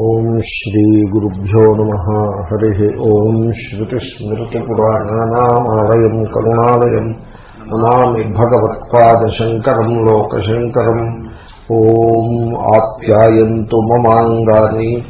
ఓం శ్రీ గురుభ్యో నమ. హరి ఓం శ్రుతిస్మృతిపురాణానామాలయం కరుణాలయం. నమామి భగవత్పాదశంకరం లోకశంకరం. ఓం ఆప్యాయంతు మమాంగాని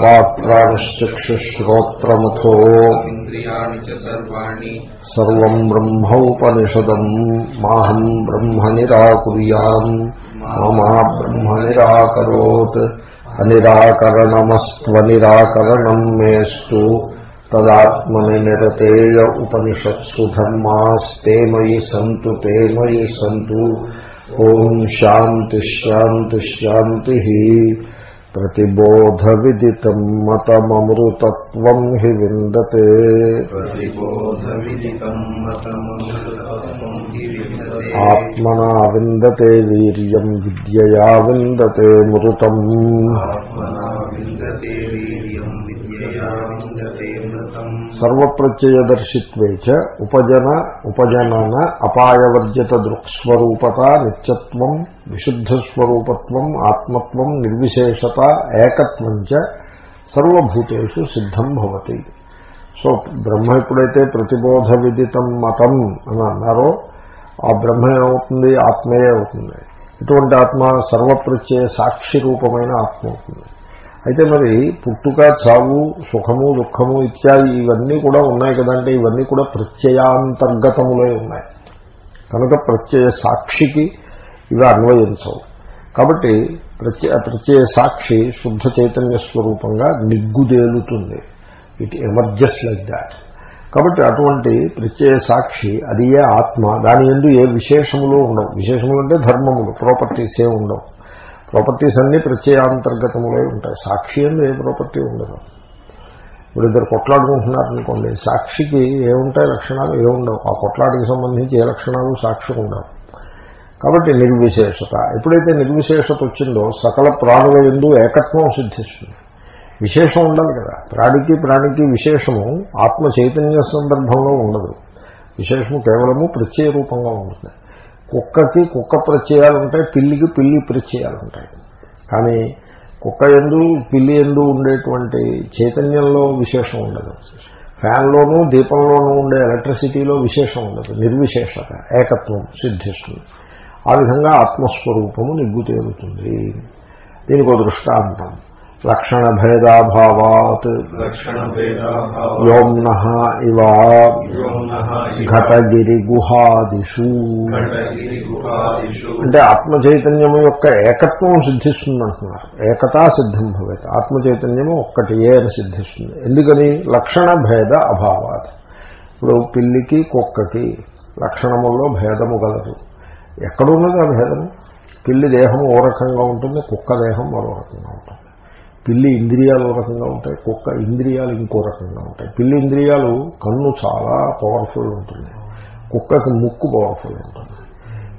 వాక్ప్రాణశ్చక్షుశ్రోత్రమథో. ఇంద్రియాణి చ సర్వాణి. సర్వం బ్రహ్మోపనిషదం. మాహం బ్రహ్మ నిరాకుర్యాం మమా బ్రహ్మ నిరాకరోత్ అనిరాకరణమస్త్వనిరాకరణం మేస్తు తదాత్మని నిరతేయ ఉపనిషత్సు ధర్మాస్తే మయి సంతు తే మయి సంతు ఓం శాంతి శాంతి శాంతి ప్రతిబోధ విదితం మతమృతత్వం హి విందతే ప్రతిబోధ విదితం మతమృతత్వం హి విందతే ఆత్మనా విందతే వీర్యం విద్యయా విందతే మృతం ఆత్మనా విందతే వీర్యం విద్యయా విందతే మృతం సర్వప్రత్యయదర్శిత్వే చ ఉపజన ఉపజనన అపాయవర్జిత దృక్స్వరూపత నిత్యత్వం విశుద్ధస్వరూపత్వం ఆత్మత్వం నిర్విశేషత ఏకత్వం చ సర్వభూతేషు సిద్ధం భవతి సో బ్రహ్మ ఎప్పుడైతే ప్రతిబోధ విదితం మతం అని అన్నారో ఆ బ్రహ్మ ఏమవుతుంది? ఆత్మయే అవుతుంది. ఇటువంటి ఆత్మ సర్వప్రత్యయ సాక్షి రూపమైన ఆత్మ అవుతుంది. అయితే మరి పుట్టుక చావు సుఖము దుఃఖము ఇత్యాది ఇవన్నీ కూడా ఉన్నాయి కదంటే ఇవన్నీ కూడా ప్రత్యయాంతర్గతములై ఉన్నాయి. కనుక ప్రత్యయ సాక్షికి ఇవి అన్వయించవు. కాబట్టి ప్రత్యయ ప్రత్యయ సాక్షి శుద్ధ చైతన్య స్వరూపంగా నిగ్గుదేలుతుంది. ఇట్ ఎమర్జెస్ లైక్ దాట్ కాబట్టి అటువంటి ప్రత్యయ సాక్షి అది ఏ ఆత్మ దాని ఎందు ఏ విశేషములు ఉండవు. విశేషములు అంటే ధర్మములు ప్రాపర్టీస్ ఏ ఉండవు. ప్రాపర్టీస్ అన్నీ ప్రత్యయాంతర్గతములై ఉంటాయి. సాక్షి ఎందు ఏ ప్రాపర్టీ ఉండదు. ఇప్పుడు ఇద్దరు కొట్లాడుకుంటున్నారనుకోండి సాక్షికి ఏముంటాయి లక్షణాలు? ఏముండవు ఆ కొట్లాడికి సంబంధించి ఏ లక్షణాలు? సాక్షికి ఉండవు. కాబట్టి నిర్విశేషత. ఎప్పుడైతే నిర్విశేషత వచ్చిందో సకల ప్రాణుల ఎందు ఏకత్వం సిద్ధిస్తుంది. విశేషం ఉండాలి కదా. ప్రాణికి ప్రాణికి విశేషము ఆత్మ చైతన్య సందర్భంలో ఉండదు. విశేషము కేవలము ప్రత్యయ రూపంగా ఉంటుంది. కుక్కకి కుక్క ప్రత్యయాలు ఉంటాయి పిల్లికి పిల్లి ప్రత్యయాలు ఉంటాయి. కానీ కుక్క ఎందు పిల్లి ఎందు ఉండేటువంటి చైతన్యంలో విశేషం ఉండదు. ఫ్యాన్లోనూ దీపంలోనూ ఉండే ఎలక్ట్రిసిటీలో విశేషం ఉండదు. నిర్విశేషత ఏకత్వం సిద్ధిస్తుంది. ఆ విధంగా ఆత్మస్వరూపము నిగ్గు తేలుతుంది దీనికి ఒక దృష్టాంతం. లక్షణ భేదాభావాత్ లక్షణ భేదాభావ వ్యోమ్న ఇవ వ్యోమ్నః ఇవ ఘటగిరి గుహాదిషు ఖండగిరి గుహాదిషు అంటే ఆత్మ చైతన్యము యొక్క ఏకత్వం సిద్ధిస్తుంది అంటున్నారు ఏకతా సిద్ధం భవేత్. ఆత్మ చైతన్యము ఒక్కటి ఏ అని సిద్ధిస్తుంది. ఎందుకని? లక్షణ భేద అభావాత్. ఇప్పుడు పిల్లికి కుక్కకి లక్షణముల్లో భేదము గలదు. ఎక్కడున్నది ఆ భేదము? పిల్లి దేహం ఓ రకంగా ఉంటుంది కుక్క దేహం మరో రకంగా ఉంటుంది. పిల్లి ఇంద్రియాలు ఒక రకంగా ఉంటాయి కుక్క ఇంద్రియాలు ఇంకో రకంగా ఉంటాయి. పిల్లి ఇంద్రియాలు కన్ను చాలా పవర్ఫుల్ ఉంటుంది. కుక్కకి ముక్కు పవర్ఫుల్ ఉంటుంది.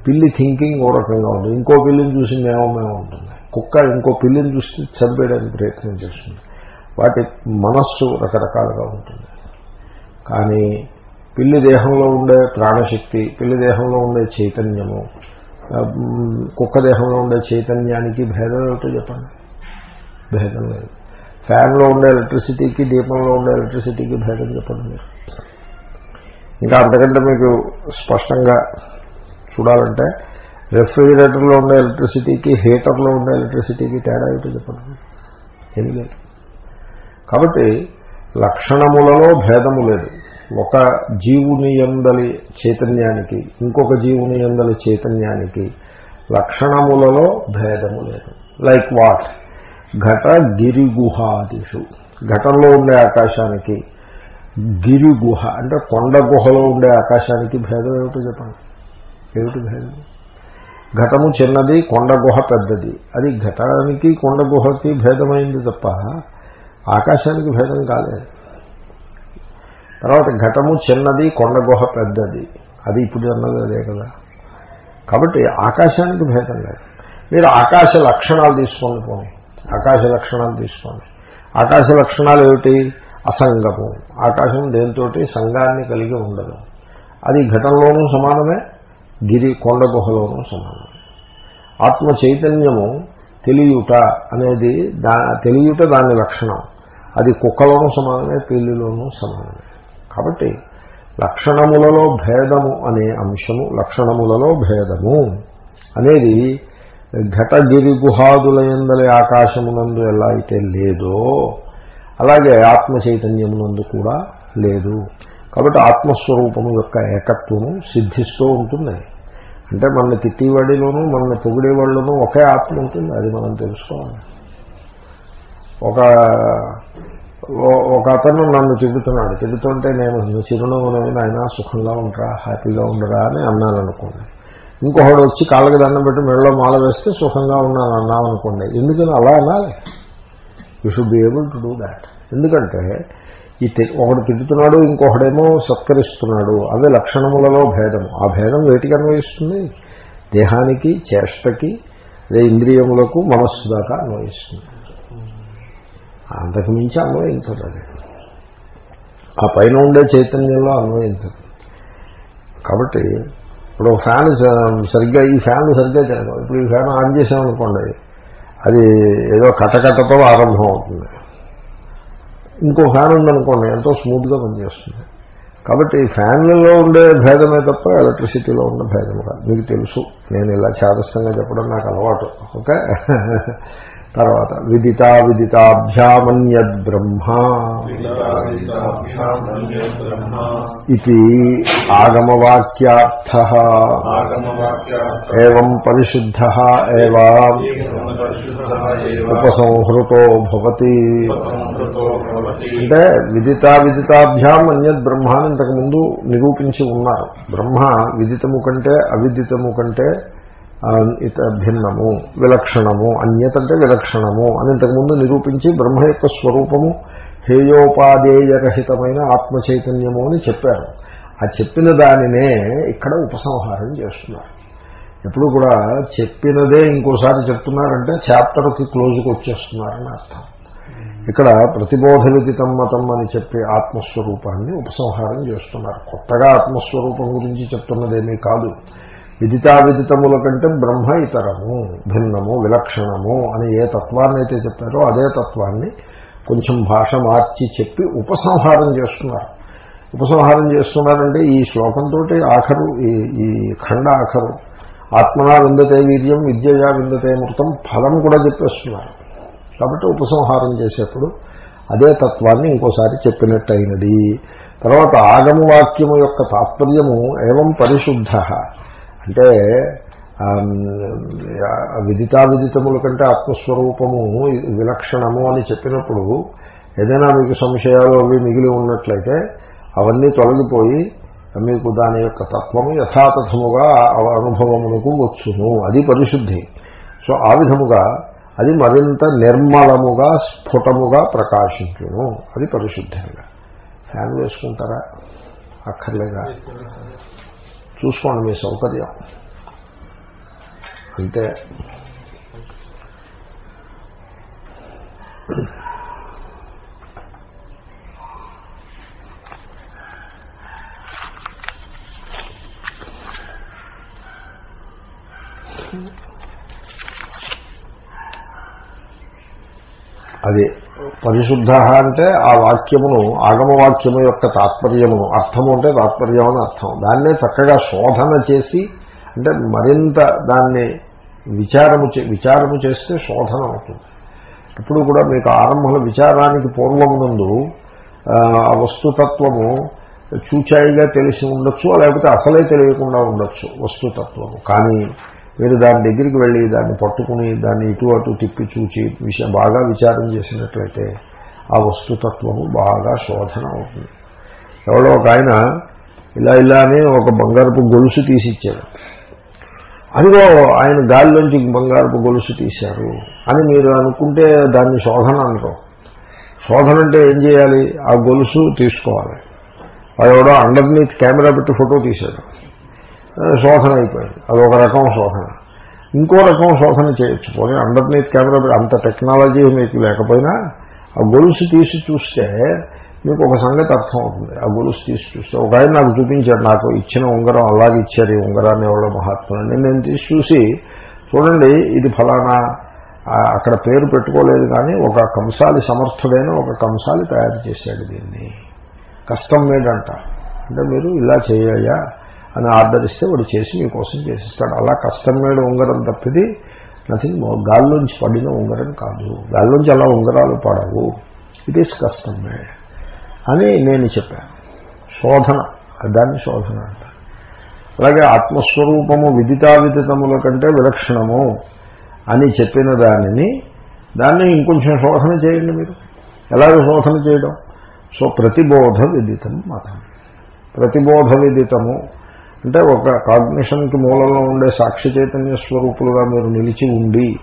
పిల్లి థింకింగ్ ఓ రకంగా ఉంటుంది. ఇంకో పిల్లిని చూసి మేమమే ఉంటుంది. కుక్క ఇంకో పిల్లిని చూసి చంపేయడానికి ప్రయత్నం చేస్తుంది. వాటి మనస్సు రకరకాలుగా ఉంటుంది. కానీ పిల్లి దేహంలో ఉండే ప్రాణశక్తి పిల్లి దేహంలో ఉండే చైతన్యము కుక్క దేహంలో ఉండే చైతన్యానికి భేదం ఏమిటో చెప్పండి. భేదం లేదు. ఫ్యాన్లో ఉండే ఎలక్ట్రిసిటీకి దీపంలో ఉండే ఎలక్ట్రిసిటీకి భేదం చెప్పడం లేదు ఇంకా అంతకంటే మీకు స్పష్టంగా చూడాలంటే రెఫ్రిజిరేటర్లో ఉండే ఎలక్ట్రిసిటీకి హీటర్లో ఉండే ఎలక్ట్రిసిటీకి తేడా ఏమిటో చెప్పండి ఏమి లేదు కాబట్టి లక్షణములలో భేదము లేదు. ఒక జీవుని ఎందలి చైతన్యానికి ఇంకొక జీవుని ఎందలి చైతన్యానికి లక్షణములలో భేదము లేదు. లైక్ వాట్ ఘట గిరిగుహాదిషు ఘటంలో ఉండే ఆకాశానికి గిరిగుహ అంటే కొండ గుహలో ఉండే ఆకాశానికి భేదం ఏమిటో చెప్పండి. ఏమిటి భేదం? ఘటము చిన్నది కొండ గుహ పెద్దది. అది ఘటానికి కొండ గుహకి భేదమైంది తప్ప ఆకాశానికి భేదం కాలేదు తర్వాత ఘటము చిన్నది కొండ గుహ పెద్దది. అది ఇప్పుడు అన్నది అదే కదా. కాబట్టి ఆకాశానికి భేదం లేదు. మీరు ఆకాశ లక్షణాలు తీసుకోండి పోనీ. ఆకాశ లక్షణాలు తీసుకోండి. ఆకాశ లక్షణాలు ఏమిటి? అసంగము. ఆకాశం దేనితో సంఘాన్ని కలిగి ఉండదు. అది ఘటనలోనూ సమానమే గిరి కొండ గుహలోనూ సమానమే. ఆత్మ చైతన్యము తెలియుట అనేది దా తెలియుట దాని లక్షణం. అది కుక్కలోనూ సమానమే పిల్లిలోనూ సమానమే. కాబట్టి లక్షణములలో భేదము అనే అంశము లక్షణములలో భేదము అనేది ఘటగిరి గుహాదులయందలి ఆకాశమునందు ఎలా అయితే లేదో అలాగే ఆత్మ చైతన్యమునందు కూడా లేదు. కాబట్టి ఆత్మస్వరూపము యొక్క ఏకత్వము సిద్ధిస్తూ ఉంటుంది. అంటే మన తిట్టివాడిలోనూ మన పొగిడేవాళ్ళలోనూ ఒకే ఆత్మ ఉంటుంది అది మనం తెలుసుకోవాలి. ఒక ఒక అతను నన్ను తిడుతున్నాడు. తిడుతుంటే నేను చిరునవ్వునవి నాయన సుఖంగా ఉండరా హ్యాపీగా ఉండరా అని అన్నాను అనుకోండి ఇంకొకడు వచ్చి కాళ్ళకి దండం పెట్టి మెడలో మాల వేస్తే సుఖంగా ఉన్నాను అన్నాం అనుకోండి. ఎందుకని అలా అనాలి? You should be able to do that ఎందుకంటే ఈ ఒకడు తిడుతున్నాడు ఇంకొకడేమో సత్కరిస్తున్నాడు. అవి లక్షణములలో భేదము ఆ భేదం వేటికి అన్వయిస్తుంది? దేహానికి చేష్టకి అదే ఇంద్రియములకు మనస్సు దాకా అన్వయిస్తుంది. అంతకు మించి అన్వయించదు. అది ఆ పైన ఉండే చైతన్యంలో అన్వయించదు. కాబట్టి ఇప్పుడు ఫ్యాన్ సరిగ్గా ఈ ఫ్యాన్ సరిగ్గా తినదు. ఇప్పుడు ఈ ఫ్యాన్ ఆన్ చేసామనుకోండి అది ఏదో కటకటతో ఆరంభం అవుతుంది ఇంకో ఫ్యాన్ ఉందనుకోండి ఎంతో స్మూత్గా పనిచేస్తుంది. కాబట్టి ఫ్యాన్లలో ఉండే భేదమే తప్ప ఎలక్ట్రిసిటీలో ఉండే భేదం కాదు. మీకు తెలుసు నేను ఇలా చాదస్తంగా చెప్పడం నాకు అలవాటు. ఓకే? తర్వాత విదిత విదితాభ్యామన్యద్ బ్రహ్మ ఇది ఆగమవాక్యార్థ ఏం పరిశుద్ధ ఉపసంహృతో భవతి. అంటే విదిత విదితాభ్యాం అన్యద్ బ్రహ్మ ఇంతకుముందు నిరూపించి ఉన్నారు. బ్రహ్మ విదితము కంటే అవిదితము కంటే ఇత భిన్నము విలక్షణము అన్యత అంటే విలక్షణము అని ఇంతకుముందు నిరూపించి బ్రహ్మ యొక్క స్వరూపము హేయోపాదేయరహితమైన ఆత్మ చైతన్యము అని చెప్పారు. ఆ చెప్పిన దానినే ఇక్కడ ఉపసంహారం చేస్తున్నారు. ఎప్పుడు కూడా చెప్పినదే ఇంకోసారి చెప్తున్నారంటే చాప్టర్కి క్లోజ్కి వచ్చేస్తున్నారని అర్థం. ఇక్కడ ప్రతిబోధ విదితం మతం అని చెప్పి ఆత్మస్వరూపాన్ని ఉపసంహారం చేస్తున్నారు. కొత్తగా ఆత్మస్వరూపం గురించి చెప్తున్నదేమీ కాదు. విదితావిదితముల కంటే బ్రహ్మ ఇతరము భిన్నము విలక్షణము అని ఏ తత్వాన్ని అయితే చెప్పారో అదే తత్వాన్ని కొంచెం భాష మార్చి చెప్పి ఉపసంహారం చేస్తున్నారు. ఉపసంహారం చేస్తున్నారంటే ఈ శ్లోకంతో ఆఖరు ఈ ఖండ ఆఖరు. ఆత్మనా విందతే వీర్యం విద్యయా విందతే మృతం ఫలం కూడా చెప్పేస్తున్నారు. కాబట్టి ఉపసంహారం చేసేప్పుడు అదే తత్వాన్ని ఇంకోసారి చెప్పినట్టయినది. తర్వాత ఆగమవాక్యము యొక్క తాత్పర్యము ఏవం పరిశుద్ధ? అంటే విదితా విదితముల కంటే ఆత్మస్వరూపము విలక్షణము అని చెప్పినప్పుడు ఏదైనా మీకు సంశయాలు అవి మిగిలి ఉన్నట్లయితే అవన్నీ తొలగిపోయి మీకు దాని యొక్క తత్వము యథాతథముగా అనుభవమునకు వచ్చును. అది పరిశుద్ధి. సో ఆ విధముగా అది మరింత నిర్మలముగా స్ఫుటముగా ప్రకాశించును. అది పరిశుద్ధంగా. ఫ్యాన్ వేసుకుంటారా? అక్కర్లేదా? చూసుకోండి మీ సౌకర్యం అంతే అది పరిశుద్ధ అంటే ఆ వాక్యమును ఆగమవాక్యము యొక్క తాత్పర్యమును. అర్థము అంటే తాత్పర్యం అని అర్థం. దాన్నే చక్కగా శోధన చేసి అంటే మరింత దాన్ని విచారము విచారము చేస్తే శోధన అవుతుంది. ఇప్పుడు కూడా మీకు ఆరంభంలో విచారానికి పూర్వమునందు ఆ వస్తుతత్వము చూచాయిగా తెలిసి ఉండొచ్చు లేకపోతే అసలే తెలియకుండా ఉండొచ్చు వస్తుతత్వము. కానీ మీరు దాని దగ్గరికి వెళ్ళి దాన్ని పట్టుకుని దాన్ని ఇటు అటు తిప్పి చూచి విషయం బాగా విచారం చేసినట్లయితే ఆ వస్తుతత్వము బాగా శోధన అవుతుంది. ఎవడో ఒక ఆయన ఇలా ఇలా అని ఒక బంగారపు గొలుసు తీసిచ్చాడు. అదిగో ఆయన గాలిలోంచి బంగారపు గొలుసు తీశారు అని మీరు అనుకుంటే దాన్ని శోధన అనరు. శోధన అంటే ఏం చేయాలి? ఆ గొలుసు తీసుకోవాలి. వాడెవడో అండర్నీత్ కెమెరా పెట్టి ఫోటో తీశాడు. శోధన అయిపోయింది. అది ఒక రకం శోధన. ఇంకో రకం శోధన చేయొచ్చు. పోనీ అండర్నీత్ కెమెరా అంత టెక్నాలజీ మీకు లేకపోయినా ఆ గొలుసు తీసి చూస్తే మీకు ఒక సంగతి అర్థం అవుతుంది ఆ గొలుసు తీసి చూస్తే ఒక ఆయన నాకు చూపించాడు నాకు ఇచ్చిన ఉంగరం అలాగే ఇచ్చారు ఈ ఉంగరాన్ని ఎవరో మహాత్ములని. నేను తీసి చూసి చూడండి ఇది ఫలానా అక్కడ పేరు పెట్టుకోలేదు కానీ ఒక కంసాలి సమర్థుడైన ఒక కంసాలి తయారు చేశాడు దీన్ని. కస్టమ్ మేడ్ అంట అంటే మీరు ఇలా చేయాయా అని ఆర్డర్ ఇస్తే వాడు చేసి మీకోసం చేసిస్తాడు. అలా కస్టమ్ మేడ్ ఉంగరం తప్పిది నథింగ్ గాల్లోంచి పడిన ఉంగరం కాదు. గాల్లోంచి అలా ఉంగరాలు పడవు. ఇట్ ఈస్ కస్టమ్ మేడ్ అని నేను చెప్పాను. శోధన. దాన్ని శోధన అంట అలాగే ఆత్మస్వరూపము విదితావిదితముల కంటే విలక్షణము అని చెప్పిన దానిని దాన్ని ఇంకొంచెం శోధన చేయండి మీరు. ఎలాగ శోధన చేయడం? సో ప్రతిబోధ విదితం మతం. ప్రతిబోధ విదితము అంటే ఒక కాగ్నిషన్కి మూలంలో ఉండే సాక్షి చైతన్య స్వరూపులుగా మీరు నిలిచి ఉండి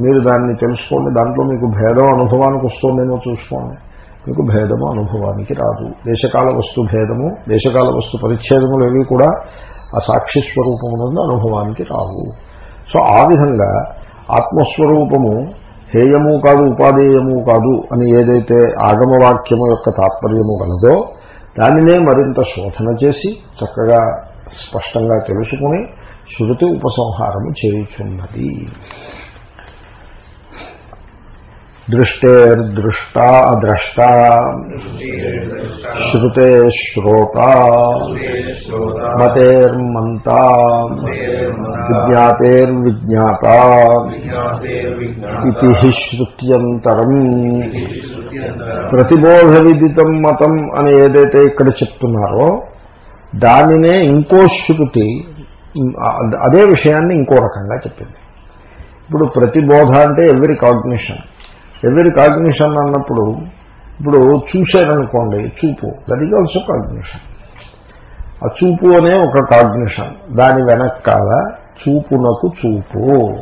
మీరు దాన్ని తెలుసుకోండి. దాంట్లో మీకు భేదం అనుభవానికి వస్తుందేమో చూసుకోండి. మీకు భేదము అనుభవానికి రాదు. దేశకాల వస్తు భేదము దేశకాల వస్తు పరిచ్ఛేదములు ఏవి కూడా ఆ సాక్షి స్వరూపమునందు అనుభవానికి రావు. సో ఆ విధంగా ఆత్మస్వరూపము హేయము కాదు ఉపాధేయము కాదు అని ఏదైతే ఆగమవాక్యము యొక్క తాత్పర్యము కలదో దానినే మరింత శోధన చేసి చక్కగా స్పష్టంగా తెలుసుకుని శృతి ఉపసంహారము చేయుచున్నది. దృష్టేర్దృష్ట ద్రష్ట శృతే శ్రోత మతేర్మంత విజ్ఞాతేర్విజ్ఞాత ఇది శృత్యంతరం. ప్రతిబోధ విదితం మతం అని ఏదైతే ఇక్కడ చెప్తున్నారో దానినే ఇంకో శృతి అదే విషయాన్ని ఇంకో రకంగా చెప్పింది. ఇప్పుడు ప్రతిబోధ అంటే ఎవరి కాగ్నిషన్ ఎవరి కాగ్నిషన్ అన్నప్పుడు ఇప్పుడు చూశారనుకోండి చూపు దట్ ఈజ్ ఆల్సో కాగ్నిషన్ ఆ చూపు అనే ఒక కాగ్నిషన్ దాని వెనకాల చూపునకు చూపు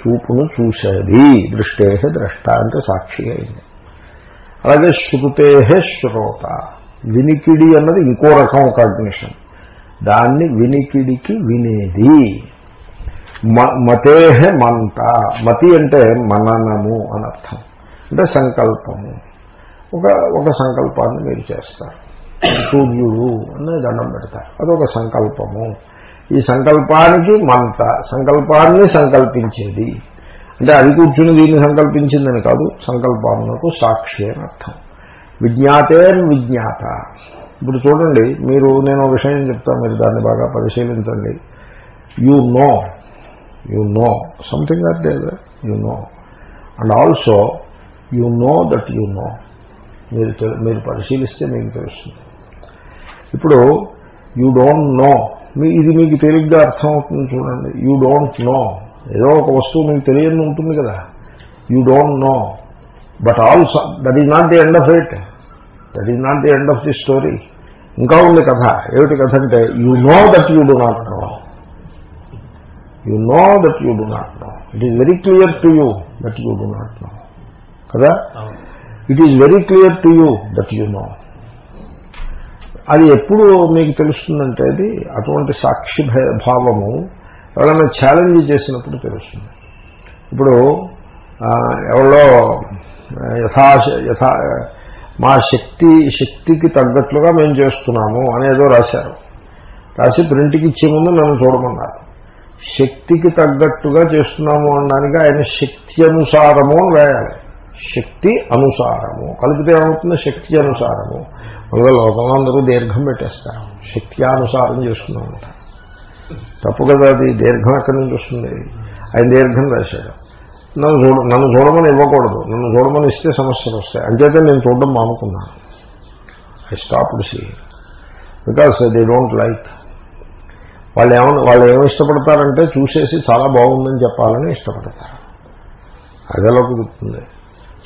చూపును చూసేది దృష్టే ద్రష్ట అంటే సాక్షి అయింది. అలాగే శృతే శ్రోత. వినికిడి అన్నది ఇంకో రకం కాగ్నిషన్ దాన్ని వినికిడికి వినేది. మతేహ మంత. మతి అంటే మననము అని అర్థం. అంటే సంకల్పము. ఒక ఒక సంకల్పాన్ని మీరు చేస్తారు. సూర్యుడు అని దండం పెడతారు. అదొక సంకల్పము. ఈ సంకల్పానికి మంత. సంకల్పాన్ని సంకల్పించేది. అంటే అది కూర్చుని దీన్ని సంకల్పించిందని కాదు సంకల్పమునకు సాక్షి అని అర్థం. విజ్ఞాతేర్ విజ్ఞాత. ఇప్పుడు చూడండి మీరు నేను ఒక విషయం చెప్తాను మీరు దాన్ని బాగా పరిశీలించండి. You know you know something or they you know and also you know that you know మీరు మీరు పరిశీలిస్తే మీకు తెలుస్తుంది. ఇప్పుడు యూ డోంట్ నో మీ ఇది మీకు తేలిగ్గా అర్థమవుతుంది చూడండి. యూ డోంట్ నో ఏదో ఒక వస్తువు మీకు తెలియని ఉంటుంది కదా. You don't know but also that is not the end of it that is not the end of the story ఇంకా ఉంది కథ. ఏమిటి కథ అంటే you know that you do not know you know that you do not know it is very clear to you that you do not know కదా? It is very clear to you that you know అది ఎప్పుడు మీకు తెలుస్తుందంటే అది అటువంటి సాక్షి భావము ఎవరైనా challenge చేసినప్పుడు తెలుస్తుంది. ఇప్పుడు ఎవరో యథా యథా మా శక్తి శక్తికి తగ్గట్లుగా మేము చేస్తున్నాము అనేదో రాశారు. రాసి ప్రింట్కి ఇచ్చే ముందు నన్ను చూడమన్నారు. శక్తికి తగ్గట్టుగా చేస్తున్నాము అనడానికి ఆయన శక్తి అనుసారము అని రాయాలి. శక్తి అనుసారము. కలిపితే ఏమవుతుంది? శక్తి అనుసారము. అందులో లోకంలో అందరూ దీర్ఘం పెట్టేస్తారు. శక్త్యానుసారం చేసుకున్నామంట తప్పు కదా అది. దీర్ఘం ఎక్కడి నుంచి వస్తుంది? ఆయన దీర్ఘం రాశాడు. నన్ను చూడ నన్ను చూడమని ఇవ్వకూడదు. నన్ను చూడమని ఇస్తే సమస్యలు వస్తాయి. అంచేతే నేను చూడడం మానుకున్నాను I stop see because they don't like వాళ్ళు ఏమన్నా వాళ్ళు ఏమి ఇష్టపడతారంటే చూసేసి చాలా బాగుందని చెప్పాలని ఇష్టపడతారు. అదేలా కుదురుతుంది?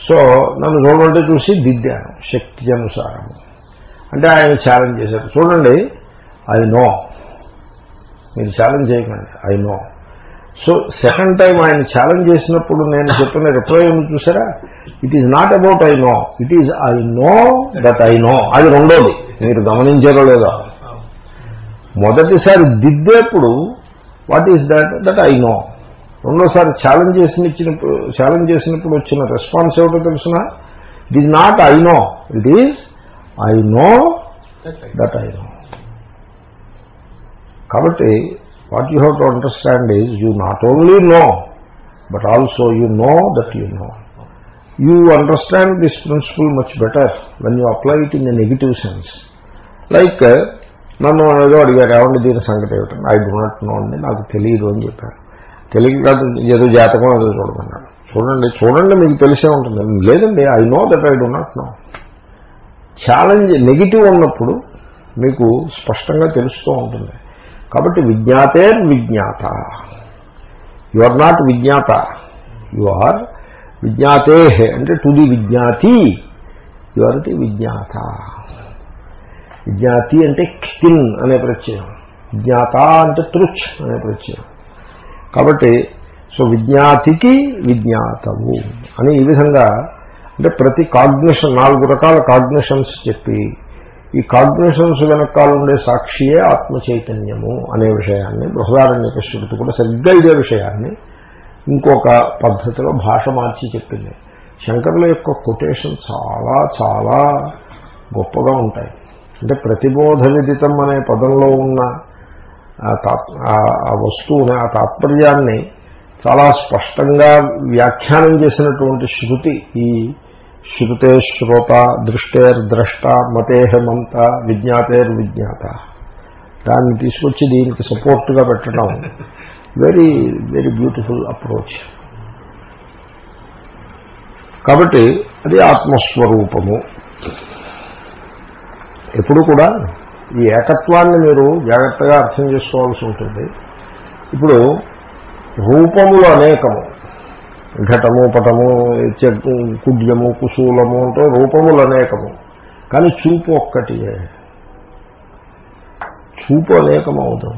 సో నన్ను చూడమంటే చూసి దిద్దాను శక్తి అనుసారం. అంటే ఆయన ఛాలెంజ్ చేశారు. చూడండి ఐ నో మీరు ఛాలెంజ్ చేయకండి. I know so second time ఆయన ఛాలెంజ్ చేసినప్పుడు నేను చెప్పిన రిప్లై ఉంది చూసారా? It is not about I know it is I know that I know అది రెండోది. మీరు గమనించారో లేదో? మొదటిసారి దిద్దేప్పుడు what is that that I know రెండోసారి ఛాలెంజ్ చేసిన ఇచ్చినప్పుడు ఛాలెంజ్ చేసినప్పుడు వచ్చిన రెస్పాన్స్ ఏమిటో తెలుసిన? It is not I know it is I know that I know కాబట్టి what you have to understand is you not only know but also you know that you know you understand this principle much better when you apply it in the negative sense like నన్ను ఏదో అడిగారు ఏమండి దీని సంగతి ఏమిటండి I do not no అండి నాకు తెలియదు అని చెప్పారు. తెలియదు కాదు ఏదో జాతకం ఏదో చూడమన్నాడు. చూడండి చూడండి మీకు తెలిసే ఉంటుంది. లేదండి I know that I do not know challenge negative ఉన్నప్పుడు మీకు స్పష్టంగా తెలుస్తూ ఉంటుంది. కాబట్టి విజ్ఞాతే విజ్ఞాత. యు ఆర్ నాట్ విజ్ఞాత. యు ఆర్ విజ్ఞాతే అంటే టు ది విజ్ఞాతి. యు ఆర్ ది విజ్ఞాత. విజ్ఞాతి అంటే కిన్ అనే ప్రత్యయం. విజ్ఞాత అంటే తృచ్ అనే ప్రత్యయం. కాబట్టి సో విజ్ఞాతికి విజ్ఞాతవు అని ఈ విధంగా అంటే ప్రతి కాగ్నిషన్ నాలుగు రకాల కాగ్నిషన్స్ చెప్పి ఈ కాగ్నిషన్స్ వెనకాల ఉండే సాక్షియే ఆత్మ చైతన్యము అనే విషయాన్ని బృహదారణ్య శృతి కూడా సరిగ్గా ఇదే విషయాన్ని ఇంకొక పద్ధతిలో భాష మార్చి చెప్పింది. శంకరుల యొక్క కొటేషన్ చాలా చాలా గొప్పగా ఉంటాయి. అంటే ప్రతిబోధ విదితం అనే పదంలో ఉన్న ఆ తాత్- ఆ వస్తువుని ఆ తాత్పర్యాన్ని చాలా స్పష్టంగా వ్యాఖ్యానం చేసినటువంటి శృతి ఈ శృతే శ్రోత దృష్టేర్ ద్రష్ట మతేహ మంత విజ్ఞాతేర్ విజ్ఞాత దాన్ని తీసుకొచ్చి దీనికి సపోర్ట్గా పెట్టడం. వెరీ వెరీ బ్యూటిఫుల్ అప్రోచ్ కాబట్టి అది ఆత్మస్వరూపము. ఎప్పుడు కూడా ఈ ఏకత్వాన్ని మీరు జాగ్రత్తగా అర్థం చేసుకోవాల్సి ఉంటుంది. ఇప్పుడు రూపములు అనేకము. ఘటము పటము కుడ్యము కుశూలము అంటే రూపములు అనేకము. కానీ చూపు ఒక్కటియే చూపు అనేకం అవుతాం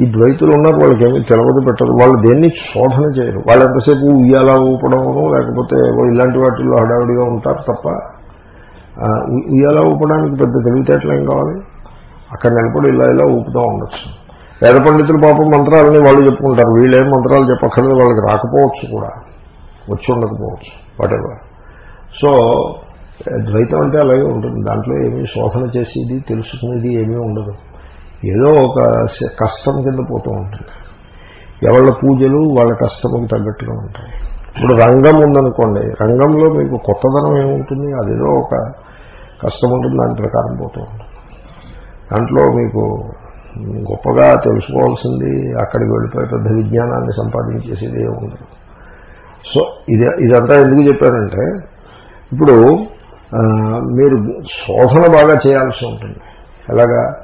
ఈ ద్వైతులు ఉన్నారు వాళ్ళకి ఏమీ తెలవదు పెట్టరు. వాళ్ళు దేన్ని శోధన చేయరు. వాళ్ళు ఎంతసేపు ఉయ్యాల ఊపడము లేకపోతే ఇలాంటి వాటిల్లో హడావిడిగా ఉంటారు తప్ప ఉయ్యాల ఊపడానికి పెద్ద తెలివితేటలు ఏం కావాలి. అక్కడ నిలబడి ఇలా ఇలా ఊపుతూ ఉండొచ్చు. వేద పండితులు పాపం మంత్రాలని వాళ్ళు చెప్పుకుంటారు. వీళ్ళేం మంత్రాలు చెప్పక్కర్లేదు వాళ్ళకి రాకపోవచ్చు కూడా. వచ్చి ఉండకపోవచ్చు వాటెవర్ సో ద్వైతం అంటే అలాగే ఉంటుంది. దాంట్లో ఏమీ శోధన చేసేది తెలుసుకునేది ఏమీ ఉండదు. ఏదో ఒక కష్టం కింద పోతూ ఉంటుంది. ఎవళ్ళ పూజలు వాళ్ళ కష్టముకు తగ్గట్టుగా ఉంటాయి. ఇప్పుడు రంగం ఉందనుకోండి రంగంలో మీకు కొత్తదనం ఏముంటుంది? అదేదో ఒక కష్టం ఉంటుంది దాని ప్రకారం పోతూ ఉంటుంది. దాంట్లో మీకు గొప్పగా తెలుసుకోవాల్సింది అక్కడికి వెళ్ళిపోయి పెద్ద విజ్ఞానాన్ని సంపాదించేసేది ఉండదు సో ఇది ఇదంతా ఎందుకు చెప్పారంటే ఇప్పుడు మీరు శోధన బాగా చేయాల్సి ఉంటుంది. ఎలాగా?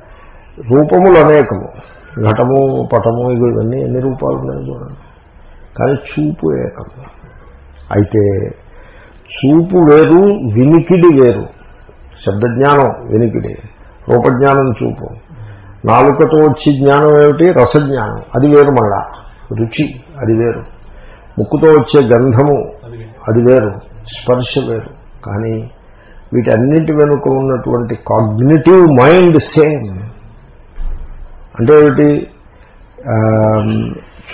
రూపములు అనేకము. ఘటము పటము ఇవి ఇవన్నీ ఎన్ని రూపాలు ఉన్నాయో చూడండి. కానీ చూపు ఏకము అయితే చూపు వేరు వినికిడి వేరు. శబ్దజ్ఞానం వినికిడి. రూపజ్ఞానం చూపు. నాలుకతో వచ్చి జ్ఞానం ఏమిటి? రసజ్ఞానం. అది వేరు మళ్ళా రుచి అది వేరు. ముక్కుతో వచ్చే గంధము అది వేరు. స్పర్శ వేరు. కానీ వీటన్నిటి వెనుక ఉన్నటువంటి కాగ్నిటివ్ మైండ్ సేమ్. అంటే ఏమిటి?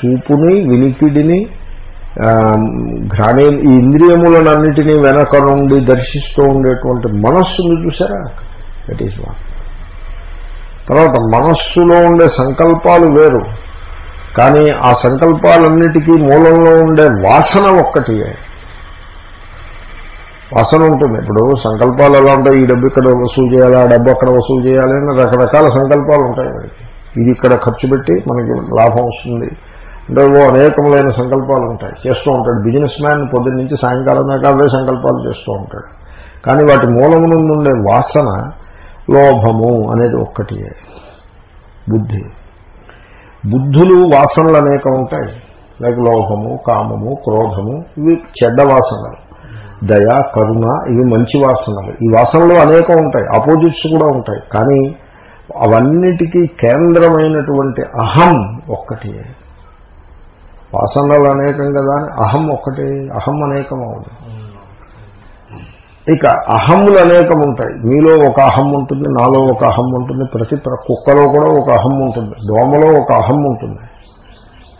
చూపుని వినికిడిని ఘ్రాణి ఈ ఇంద్రియములనన్నిటినీ వెనక నుండి దర్శిస్తూ ఉండేటువంటి మనస్సును చూసారా దట్ ఈస్ వన్ తర్వాత మనస్సులో ఉండే సంకల్పాలు వేరు. కానీ ఆ సంకల్పాలన్నిటికీ మూలంలో ఉండే వాసన ఒక్కటియే వాసన ఉంటుంది. ఇప్పుడు సంకల్పాలు ఎలా ఉంటాయి? ఈ డబ్బు ఇక్కడ వసూలు చేయాలి? ఆ డబ్బు అక్కడ వసూలు చేయాలి అని రకరకాల సంకల్పాలు ఉంటాయి మనకి. ఇది ఇక్కడ ఖర్చు పెట్టి మనకి లాభం వస్తుంది. అంటే ఓ అనేకములైన సంకల్పాలు ఉంటాయి. చేస్తూ ఉంటాడు. బిజినెస్ మ్యాన్ పొద్దున్న నుంచి సాయంకాలం దాకా అవే సంకల్పాలు చేస్తూ ఉంటాడు. కానీ వాటి మూలము నుండి ఉండే వాసన లోభము అనేది ఒక్కటి. బుద్ధి. బుద్ధులు వాసనలు అనేకం ఉంటాయి. లైక్ లోభము కామము క్రోధము ఇవి చెడ్డ వాసనలు. దయ కరుణ ఇవి మంచి వాసనలు. ఈ వాసనలు అనేకం ఉంటాయి. ఆపోజిట్స్ కూడా ఉంటాయి. కానీ అవన్నిటికీ కేంద్రమైనటువంటి అహం ఒక్కటి. వాసనలు అనేకం కదా అని అహం ఒక్కటి. అహం అనేకం అవుతుంది ఇక అహములు అనేకం ఉంటాయి మీలో ఒక అహం ఉంటుంది నాలో ఒక అహం ఉంటుంది ప్రతి ప్ర- కుక్కలో కూడా ఒక అహం ఉంటుంది దోమలో ఒక అహం ఉంటుంది.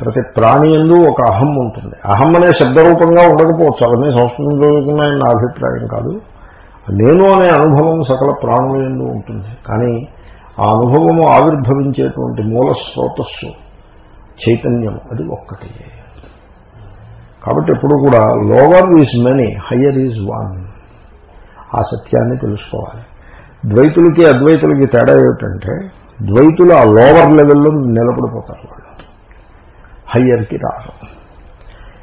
ప్రతి ప్రాణి ఎందు ఒక అహం ఉంటుంది. అహం అనే శబ్దరూపంగా ఉండకపోవచ్చు. అవన్నీ సంస్కృతం చదువుకున్నాయని నా అభిప్రాయం కాదు. నేను అనే అనుభవం సకల ప్రాణుల ఎందు ఉంటుంది. కానీ ఆ అనుభవము ఆవిర్భవించేటువంటి మూల స్రోతస్సు చైతన్యం అది ఒక్కటి. కాబట్టి ఎప్పుడు కూడా lower is many higher is one ఆ సత్యాన్ని తెలుసుకోవాలి. ద్వైతులకి అద్వైతులకి తేడా ఏమిటంటే ద్వైతులు ఆ లోవర్ లెవెల్లో నిలబడిపోతారు వాళ్ళు. హయ్యర్కి రారు.